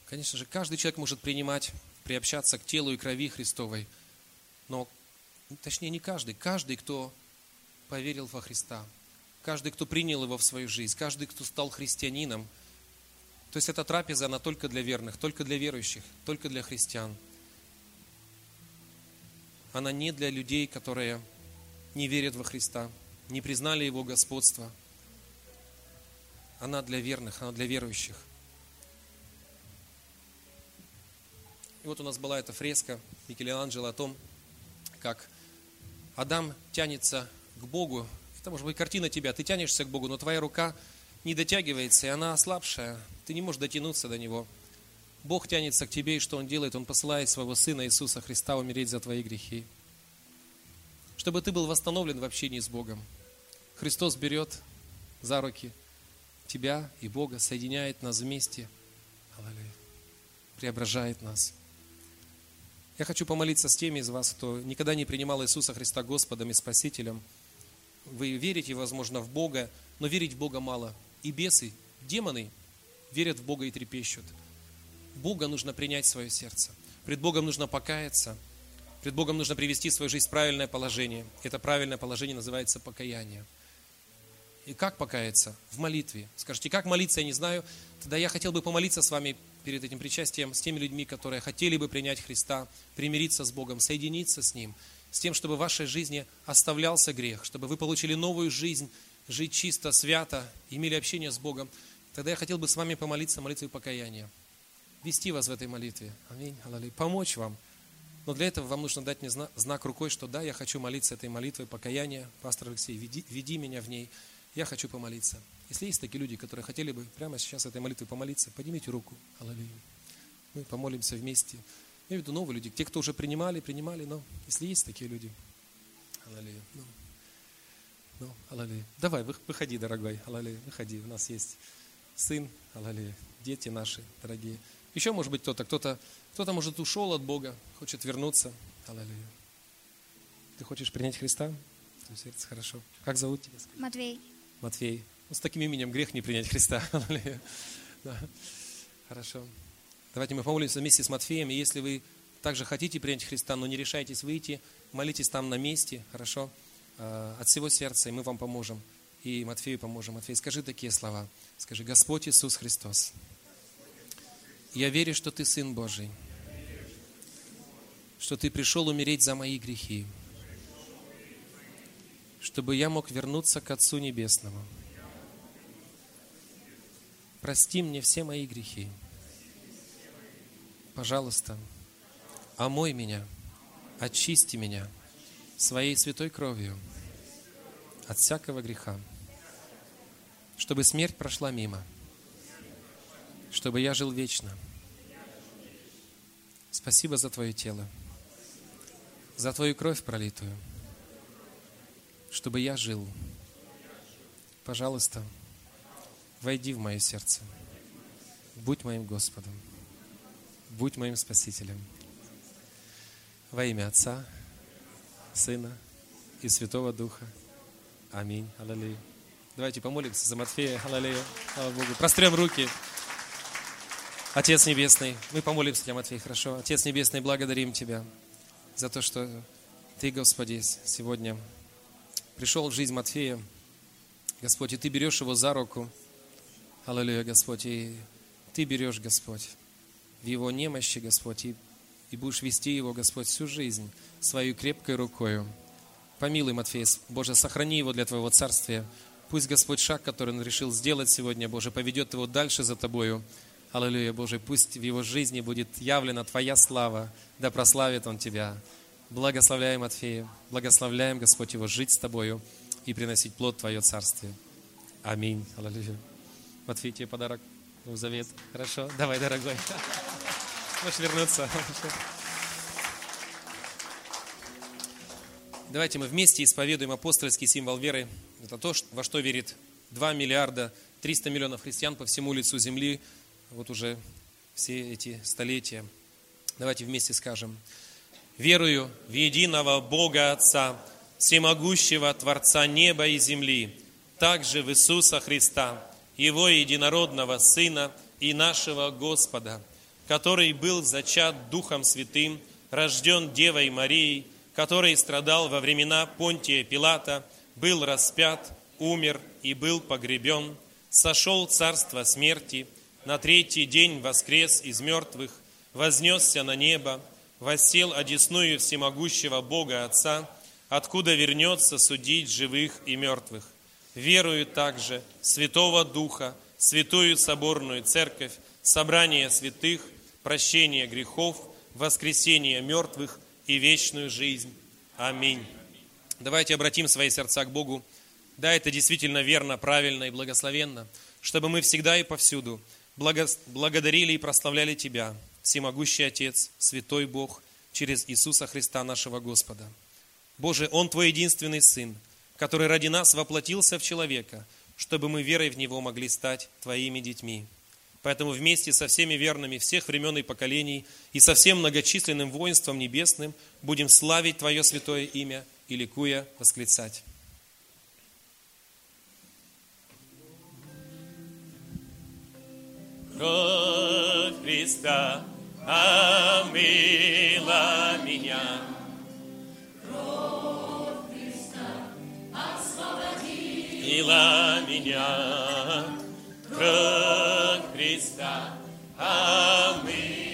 Конечно же, каждый человек может принимать, приобщаться к телу и крови Христовой. Но, точнее, не каждый. Каждый, кто поверил во Христа, каждый, кто принял его в свою жизнь, каждый, кто стал христианином. То есть эта трапеза, она только для верных, только для верующих, только для христиан. Она не для людей, которые не верят во Христа, не признали Его господство. Она для верных, она для верующих. И вот у нас была эта фреска Микеланджело о том, как Адам тянется к Богу. Это может быть картина тебя, ты тянешься к Богу, но твоя рука не дотягивается, и она ослабшая, ты не можешь дотянуться до Него. Бог тянется к тебе, и что Он делает? Он посылает своего Сына Иисуса Христа умереть за твои грехи. Чтобы ты был восстановлен в общении с Богом. Христос берет за руки тебя и Бога, соединяет нас вместе. Преображает нас. Я хочу помолиться с теми из вас, кто никогда не принимал Иисуса Христа Господом и Спасителем – вы верите, возможно, в Бога, но верить в Бога мало. И бесы, демоны верят в Бога и трепещут. Бога нужно принять в свое сердце. Пред Богом нужно покаяться. Пред Богом нужно привести свою жизнь в правильное положение. Это правильное положение называется покаяние. И как покаяться? В молитве. Скажите, как молиться, я не знаю. Тогда я хотел бы помолиться с вами перед этим причастием, с теми людьми, которые хотели бы принять Христа, примириться с Богом, соединиться с Ним – с тем, чтобы в вашей жизни оставлялся грех, чтобы вы получили новую жизнь, жить чисто, свято, имели общение с Богом, тогда я хотел бы с вами помолиться молитвой покаяния. Вести вас в этой молитве. Аминь. Аллилуйя. Помочь вам. Но для этого вам нужно дать мне знак рукой, что да, я хочу молиться этой молитвой покаяния. Пастор Алексей, веди, веди меня в ней. Я хочу помолиться. Если есть такие люди, которые хотели бы прямо сейчас этой молитвой помолиться, поднимите руку. Аллилуйя. Мы помолимся вместе. Я имею в виду новые люди, те, кто уже принимали, принимали, но если есть такие люди, аллилуйя, ну, ну, аллилуйя. Давай, выходи, дорогой, аллилуйя, выходи, у нас есть сын, аллилуйя, дети наши дорогие. Еще может быть кто-то, кто-то, кто-то может ушел от Бога, хочет вернуться, аллилуйя. Ты хочешь принять Христа? В сердце хорошо. Как зовут тебя? Матвей. Матвей. Ну, с таким именем грех не принять Христа. Да. Хорошо. Давайте мы помолимся вместе с Матфеем. И если вы также хотите принять Христа, но не решаетесь выйти, молитесь там на месте, хорошо, а, от всего сердца, и мы вам поможем. И Матфею поможем. Матфей, скажи такие слова. Скажи, Господь Иисус Христос, я верю, что Ты Сын Божий, что Ты пришел умереть за мои грехи, чтобы я мог вернуться к Отцу Небесному. Прости мне все мои грехи пожалуйста, омой меня, очисти меня своей святой кровью от всякого греха, чтобы смерть прошла мимо, чтобы я жил вечно. Спасибо за Твое тело, за Твою кровь пролитую, чтобы я жил. Пожалуйста, войди в мое сердце, будь моим Господом будь моим Спасителем. Во имя Отца, Сына и Святого Духа. Аминь. Аллилуйя. Давайте помолимся за Матфея. Аллилуйя. Слава Богу. Прострем руки. Отец Небесный, мы помолимся Тебе, Матфей, хорошо? Отец Небесный, благодарим Тебя за то, что Ты, Господи, сегодня пришел в жизнь Матфея. Господь, и Ты берешь его за руку. Аллилуйя, Господь, и Ты берешь, Господь, в его немощи, Господь, и, и будешь вести его, Господь, всю жизнь свою крепкой рукою. Помилуй, Матфей, Боже, сохрани его для Твоего Царствия. Пусть, Господь, шаг, который он решил сделать сегодня, Боже, поведет его дальше за Тобою. Аллилуйя, Боже, пусть в его жизни будет явлена Твоя слава, да прославит он Тебя. Благословляем Матфея, благословляем, Господь, его жить с Тобою. и приносить плод Твое Царствие. Аминь. Аллилуйя. Матфей, тебе подарок. в Завет. Хорошо? Давай, дорогой. Можешь вернуться. Давайте мы вместе исповедуем апостольский символ веры. Это то, во что верит 2 миллиарда 300 миллионов христиан по всему лицу земли. Вот уже все эти столетия. Давайте вместе скажем. Верую в единого Бога Отца, всемогущего Творца неба и земли, также в Иисуса Христа, Его единородного Сына и нашего Господа, который был зачат Духом Святым, рожден Девой Марией, который страдал во времена Понтия Пилата, был распят, умер и был погребен, сошел царство смерти, на третий день воскрес из мертвых, вознесся на небо, воссел одесную всемогущего Бога Отца, откуда вернется судить живых и мертвых. Верую также Святого Духа, Святую Соборную Церковь, собрание святых, прощение грехов, воскресение мертвых и вечную жизнь. Аминь. Давайте обратим свои сердца к Богу. Да, это действительно верно, правильно и благословенно, чтобы мы всегда и повсюду благодарили и прославляли Тебя, всемогущий Отец, Святой Бог, через Иисуса Христа нашего Господа. Боже, Он Твой единственный Сын, который ради нас воплотился в человека, чтобы мы верой в Него могли стать Твоими детьми. Поэтому вместе со всеми верными всех времен и поколений и со всем многочисленным воинством небесным будем славить Твое святое имя и ликуя восклицать. Кровь Христа омыла меня. Кровь Христа освободила меня. Кровь Христа, омыла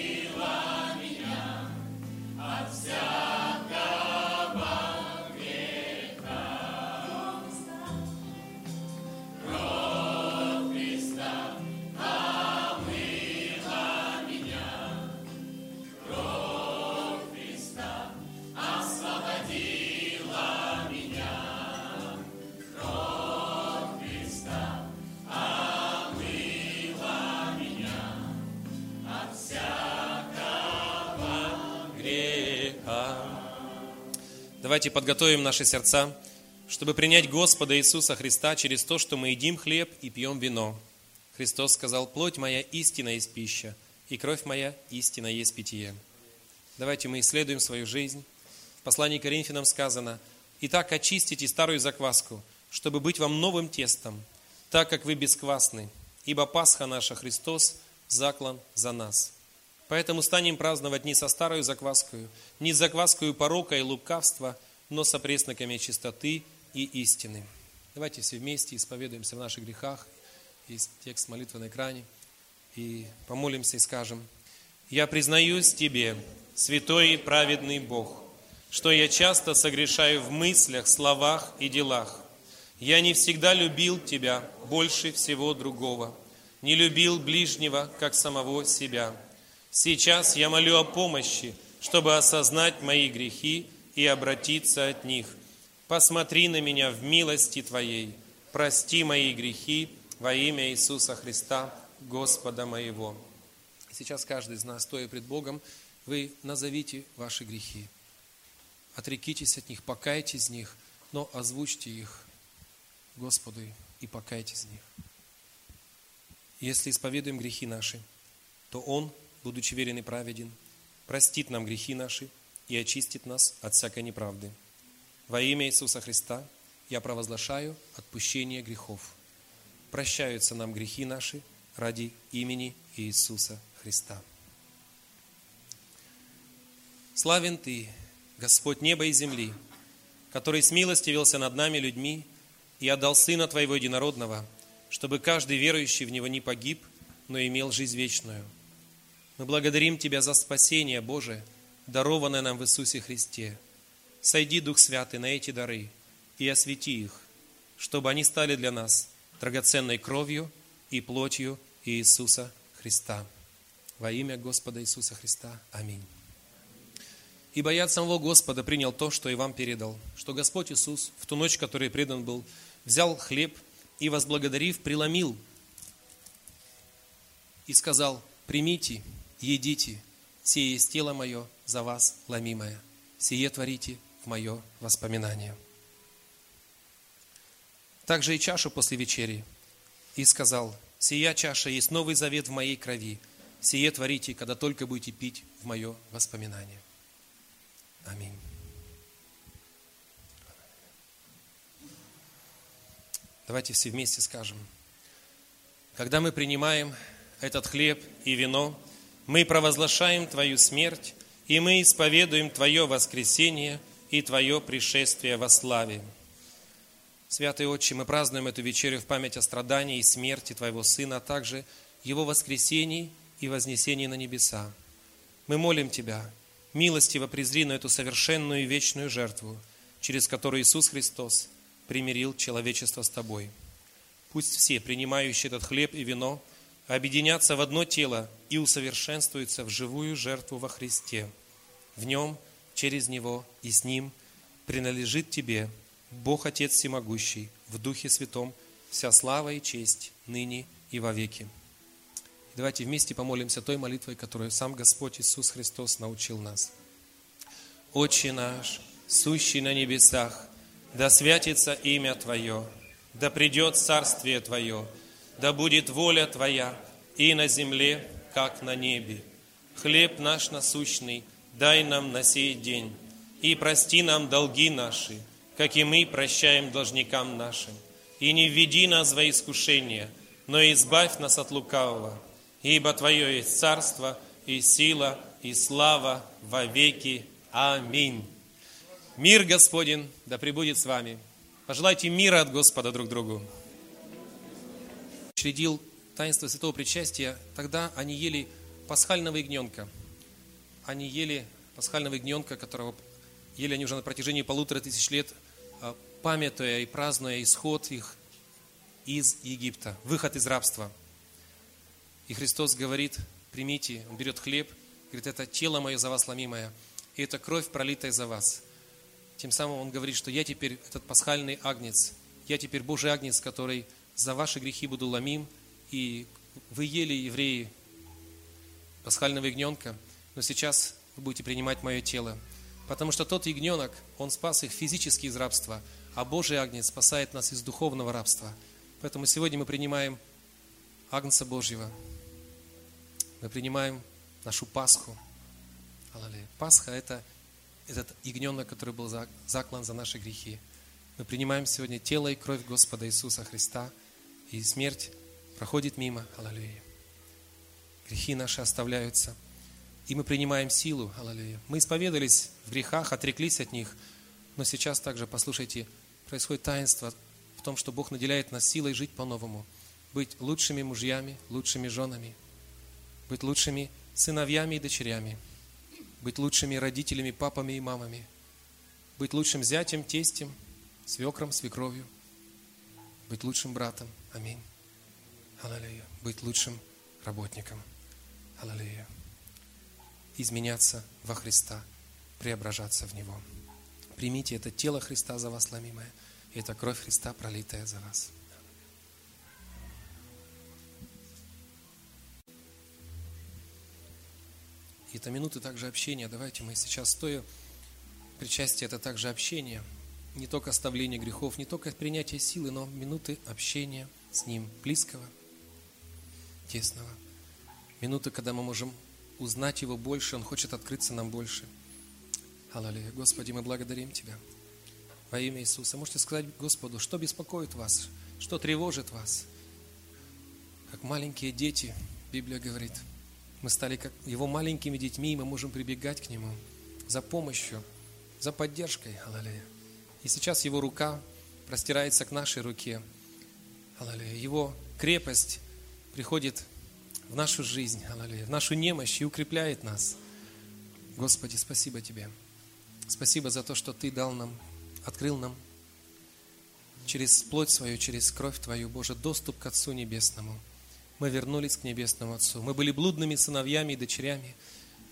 Давайте подготовим наши сердца, чтобы принять Господа Иисуса Христа через то, что мы едим хлеб и пьем вино. Христос сказал, плоть моя истина есть пища, и кровь моя истина есть питье. Давайте мы исследуем свою жизнь. В послании к Коринфянам сказано, «Итак, очистите старую закваску, чтобы быть вам новым тестом, так как вы бесквасны, ибо Пасха наша Христос заклан за нас». Поэтому станем праздновать не со старой закваскою, не с закваскою порока и лукавства, но со пресноками чистоты и истины. Давайте все вместе исповедуемся в наших грехах. Есть текст молитвы на экране. И помолимся и скажем, «Я признаюсь Тебе, святой и праведный Бог, что я часто согрешаю в мыслях, словах и делах. Я не всегда любил Тебя больше всего другого, не любил ближнего, как самого себя» Сейчас я молю о помощи, чтобы осознать мои грехи и обратиться от них. Посмотри на меня в милости Твоей, прости мои грехи во имя Иисуса Христа, Господа моего. Сейчас каждый из нас, стоя пред Богом, вы назовите ваши грехи. Отрекитесь от них, покайтесь из них, но озвучьте их Господу и покайтесь из них. Если исповедуем грехи наши, то Он – будучи верен и праведен, простит нам грехи наши и очистит нас от всякой неправды. Во имя Иисуса Христа я провозглашаю отпущение грехов. Прощаются нам грехи наши ради имени Иисуса Христа. Славен Ты, Господь неба и земли, который смилостивился над нами людьми и отдал Сына Твоего Единородного, чтобы каждый верующий в Него не погиб, но имел жизнь вечную – мы благодарим Тебя за спасение, Боже, дарованное нам в Иисусе Христе. Сойди, Дух Святый, на эти дары и освети их, чтобы они стали для нас драгоценной кровью и плотью Иисуса Христа. Во имя Господа Иисуса Христа. Аминь. Ибо я от самого Господа принял то, что и вам передал, что Господь Иисус в ту ночь, которой предан был, взял хлеб и, возблагодарив, преломил и сказал, примите, едите, сие есть тело мое за вас ломимое, сие творите в мое воспоминание. Также и чашу после вечери, и сказал, сия чаша есть новый завет в моей крови, сие творите, когда только будете пить в мое воспоминание. Аминь. Давайте все вместе скажем. Когда мы принимаем этот хлеб и вино, мы провозглашаем Твою смерть, и мы исповедуем Твое воскресение и Твое пришествие во славе. Святый Отче, мы празднуем эту вечерю в память о страдании и смерти Твоего Сына, а также Его воскресении и вознесении на небеса. Мы молим Тебя, милостиво презри на эту совершенную и вечную жертву, через которую Иисус Христос примирил человечество с Тобой. Пусть все, принимающие этот хлеб и вино, объединятся в одно тело и усовершенствуются в живую жертву во Христе. В Нем, через Него и с Ним принадлежит Тебе, Бог Отец Всемогущий, в Духе Святом, вся слава и честь ныне и во веки. Давайте вместе помолимся той молитвой, которую сам Господь Иисус Христос научил нас. Отче наш, сущий на небесах, да святится имя Твое, да придет царствие Твое, да будет воля Твоя и на земле, как на небе. Хлеб наш насущный дай нам на сей день, и прости нам долги наши, как и мы прощаем должникам нашим. И не введи нас во искушение, но избавь нас от лукавого, ибо Твое есть царство и сила и слава во веки. Аминь. Мир Господень да пребудет с вами. Пожелайте мира от Господа друг другу. Учредил таинство святого причастия, тогда они ели пасхального ягненка. Они ели пасхального ягненка, которого ели они уже на протяжении полутора тысяч лет, а, памятуя и празднуя исход их из Египта, выход из рабства. И Христос говорит, примите, Он берет хлеб, говорит, это тело мое за вас ломимое, и это кровь, пролитая за вас. Тем самым Он говорит, что я теперь этот пасхальный агнец, я теперь Божий агнец, который за ваши грехи буду ломим, и вы ели, евреи, пасхального ягненка, но сейчас вы будете принимать мое тело. Потому что тот ягненок, он спас их физически из рабства, а Божий агнец спасает нас из духовного рабства. Поэтому сегодня мы принимаем Агнца Божьего. Мы принимаем нашу Пасху. Пасха – это этот ягненок, который был заклан за наши грехи. Мы принимаем сегодня тело и кровь Господа Иисуса Христа, и смерть проходит мимо. Аллилуйя. Грехи наши оставляются, и мы принимаем силу. Аллилуйя. Мы исповедались в грехах, отреклись от них, но сейчас также, послушайте, происходит таинство в том, что Бог наделяет нас силой жить по-новому, быть лучшими мужьями, лучшими женами, быть лучшими сыновьями и дочерями – быть лучшими родителями, папами и мамами, быть лучшим зятем, тестем, свекром, свекровью, быть лучшим братом. Аминь. Аллилуйя. Быть лучшим работником. Аллилуйя. Изменяться во Христа, преображаться в Него. Примите это тело Христа за вас ломимое, и это кровь Христа, пролитая за вас. И это минуты также общения. Давайте мы сейчас стоя. Причастие – это также общение. Не только оставление грехов, не только принятие силы, но минуты общения с Ним, близкого, тесного. Минуты, когда мы можем узнать Его больше, Он хочет открыться нам больше. Аллилуйя. Господи, мы благодарим Тебя во имя Иисуса. Можете сказать Господу, что беспокоит вас, что тревожит вас. Как маленькие дети, Библия говорит – мы стали как его маленькими детьми, и мы можем прибегать к нему за помощью, за поддержкой. Аллилуйя. И сейчас его рука простирается к нашей руке. Его крепость приходит в нашу жизнь, в нашу немощь и укрепляет нас. Господи, спасибо Тебе. Спасибо за то, что Ты дал нам, открыл нам через плоть свою, через кровь Твою, Боже, доступ к Отцу Небесному – мы вернулись к Небесному Отцу. Мы были блудными сыновьями и дочерями,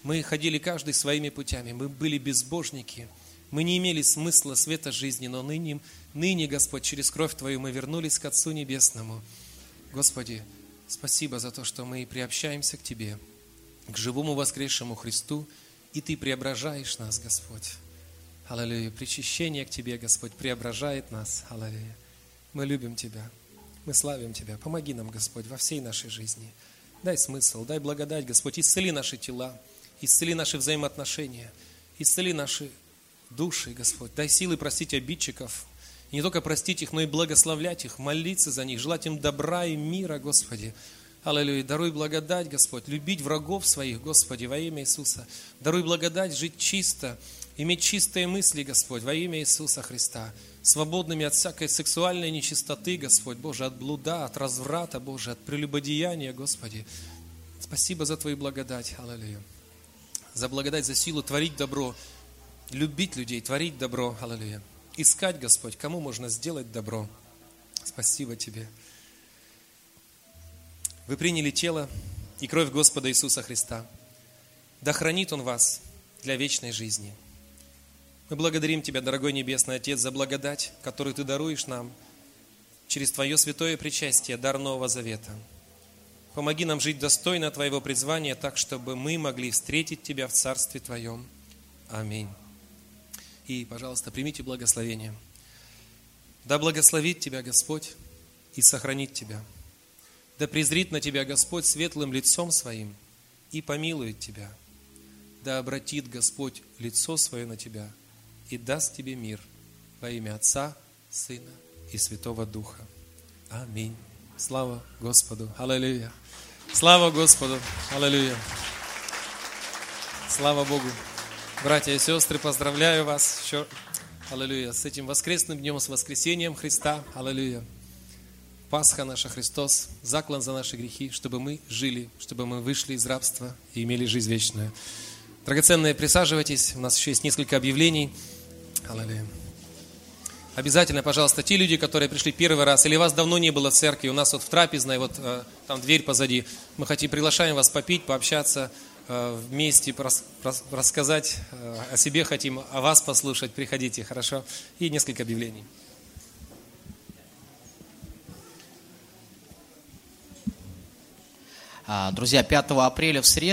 Мы ходили каждый своими путями, мы были безбожники, мы не имели смысла света жизни, но ныне, ныне, Господь, через кровь Твою мы вернулись к Отцу Небесному. Господи, спасибо за то, что мы приобщаемся к Тебе, к живому воскресшему Христу, и Ты преображаешь нас, Господь. Аллилуйя. Причащение к Тебе, Господь, преображает нас. Аллилуйя. Мы любим Тебя. Мы славим Тебя. Помоги нам, Господь, во всей нашей жизни. Дай смысл, дай благодать, Господь. Исцели наши тела исцели наши взаимоотношения, исцели наши души, Господь. Дай силы простить обидчиков, и не только простить их, но и благословлять их, молиться за них, желать им добра и мира, Господи. Аллилуйя. Даруй благодать, Господь, любить врагов своих, Господи, во имя Иисуса. Даруй благодать жить чисто, иметь чистые мысли, Господь, во имя Иисуса Христа. Свободными от всякой сексуальной нечистоты, Господь, Боже, от блуда, от разврата, Боже, от прелюбодеяния, Господи. Спасибо за Твою благодать. Аллилуйя за благодать, за силу творить добро, любить людей, творить добро. Аллилуйя. Искать, Господь, кому можно сделать добро. Спасибо Тебе. Вы приняли тело и кровь Господа Иисуса Христа. Да хранит Он вас для вечной жизни. Мы благодарим Тебя, дорогой Небесный Отец, за благодать, которую Ты даруешь нам через Твое святое причастие, дар Нового Завета – Помоги нам жить достойно Твоего призвания, так, чтобы мы могли встретить Тебя в Царстве Твоем. Аминь. И, пожалуйста, примите благословение. Да благословит Тебя Господь и сохранит Тебя. Да презрит на Тебя Господь светлым лицом Своим и помилует Тебя. Да обратит Господь лицо Свое на Тебя и даст Тебе мир во имя Отца, Сына и Святого Духа. Аминь. Слава Господу. Аллилуйя. Слава Господу! Аллилуйя! Слава Богу! Братья и сестры, поздравляю вас еще, аллилуйя, с этим воскресным днем, с воскресением Христа, аллилуйя. Пасха наша, Христос, заклан за наши грехи, чтобы мы жили, чтобы мы вышли из рабства и имели жизнь вечную. Драгоценные, присаживайтесь, у нас еще есть несколько объявлений. Аллилуйя. Обязательно, пожалуйста, те люди, которые пришли первый раз, или вас давно не было в церкви, у нас вот в трапезной, вот э, там дверь позади, мы хотим, приглашаем вас попить, пообщаться вместе, рассказать э, о себе хотим, о вас послушать, приходите, хорошо? И несколько объявлений. А, друзья, 5 апреля в среду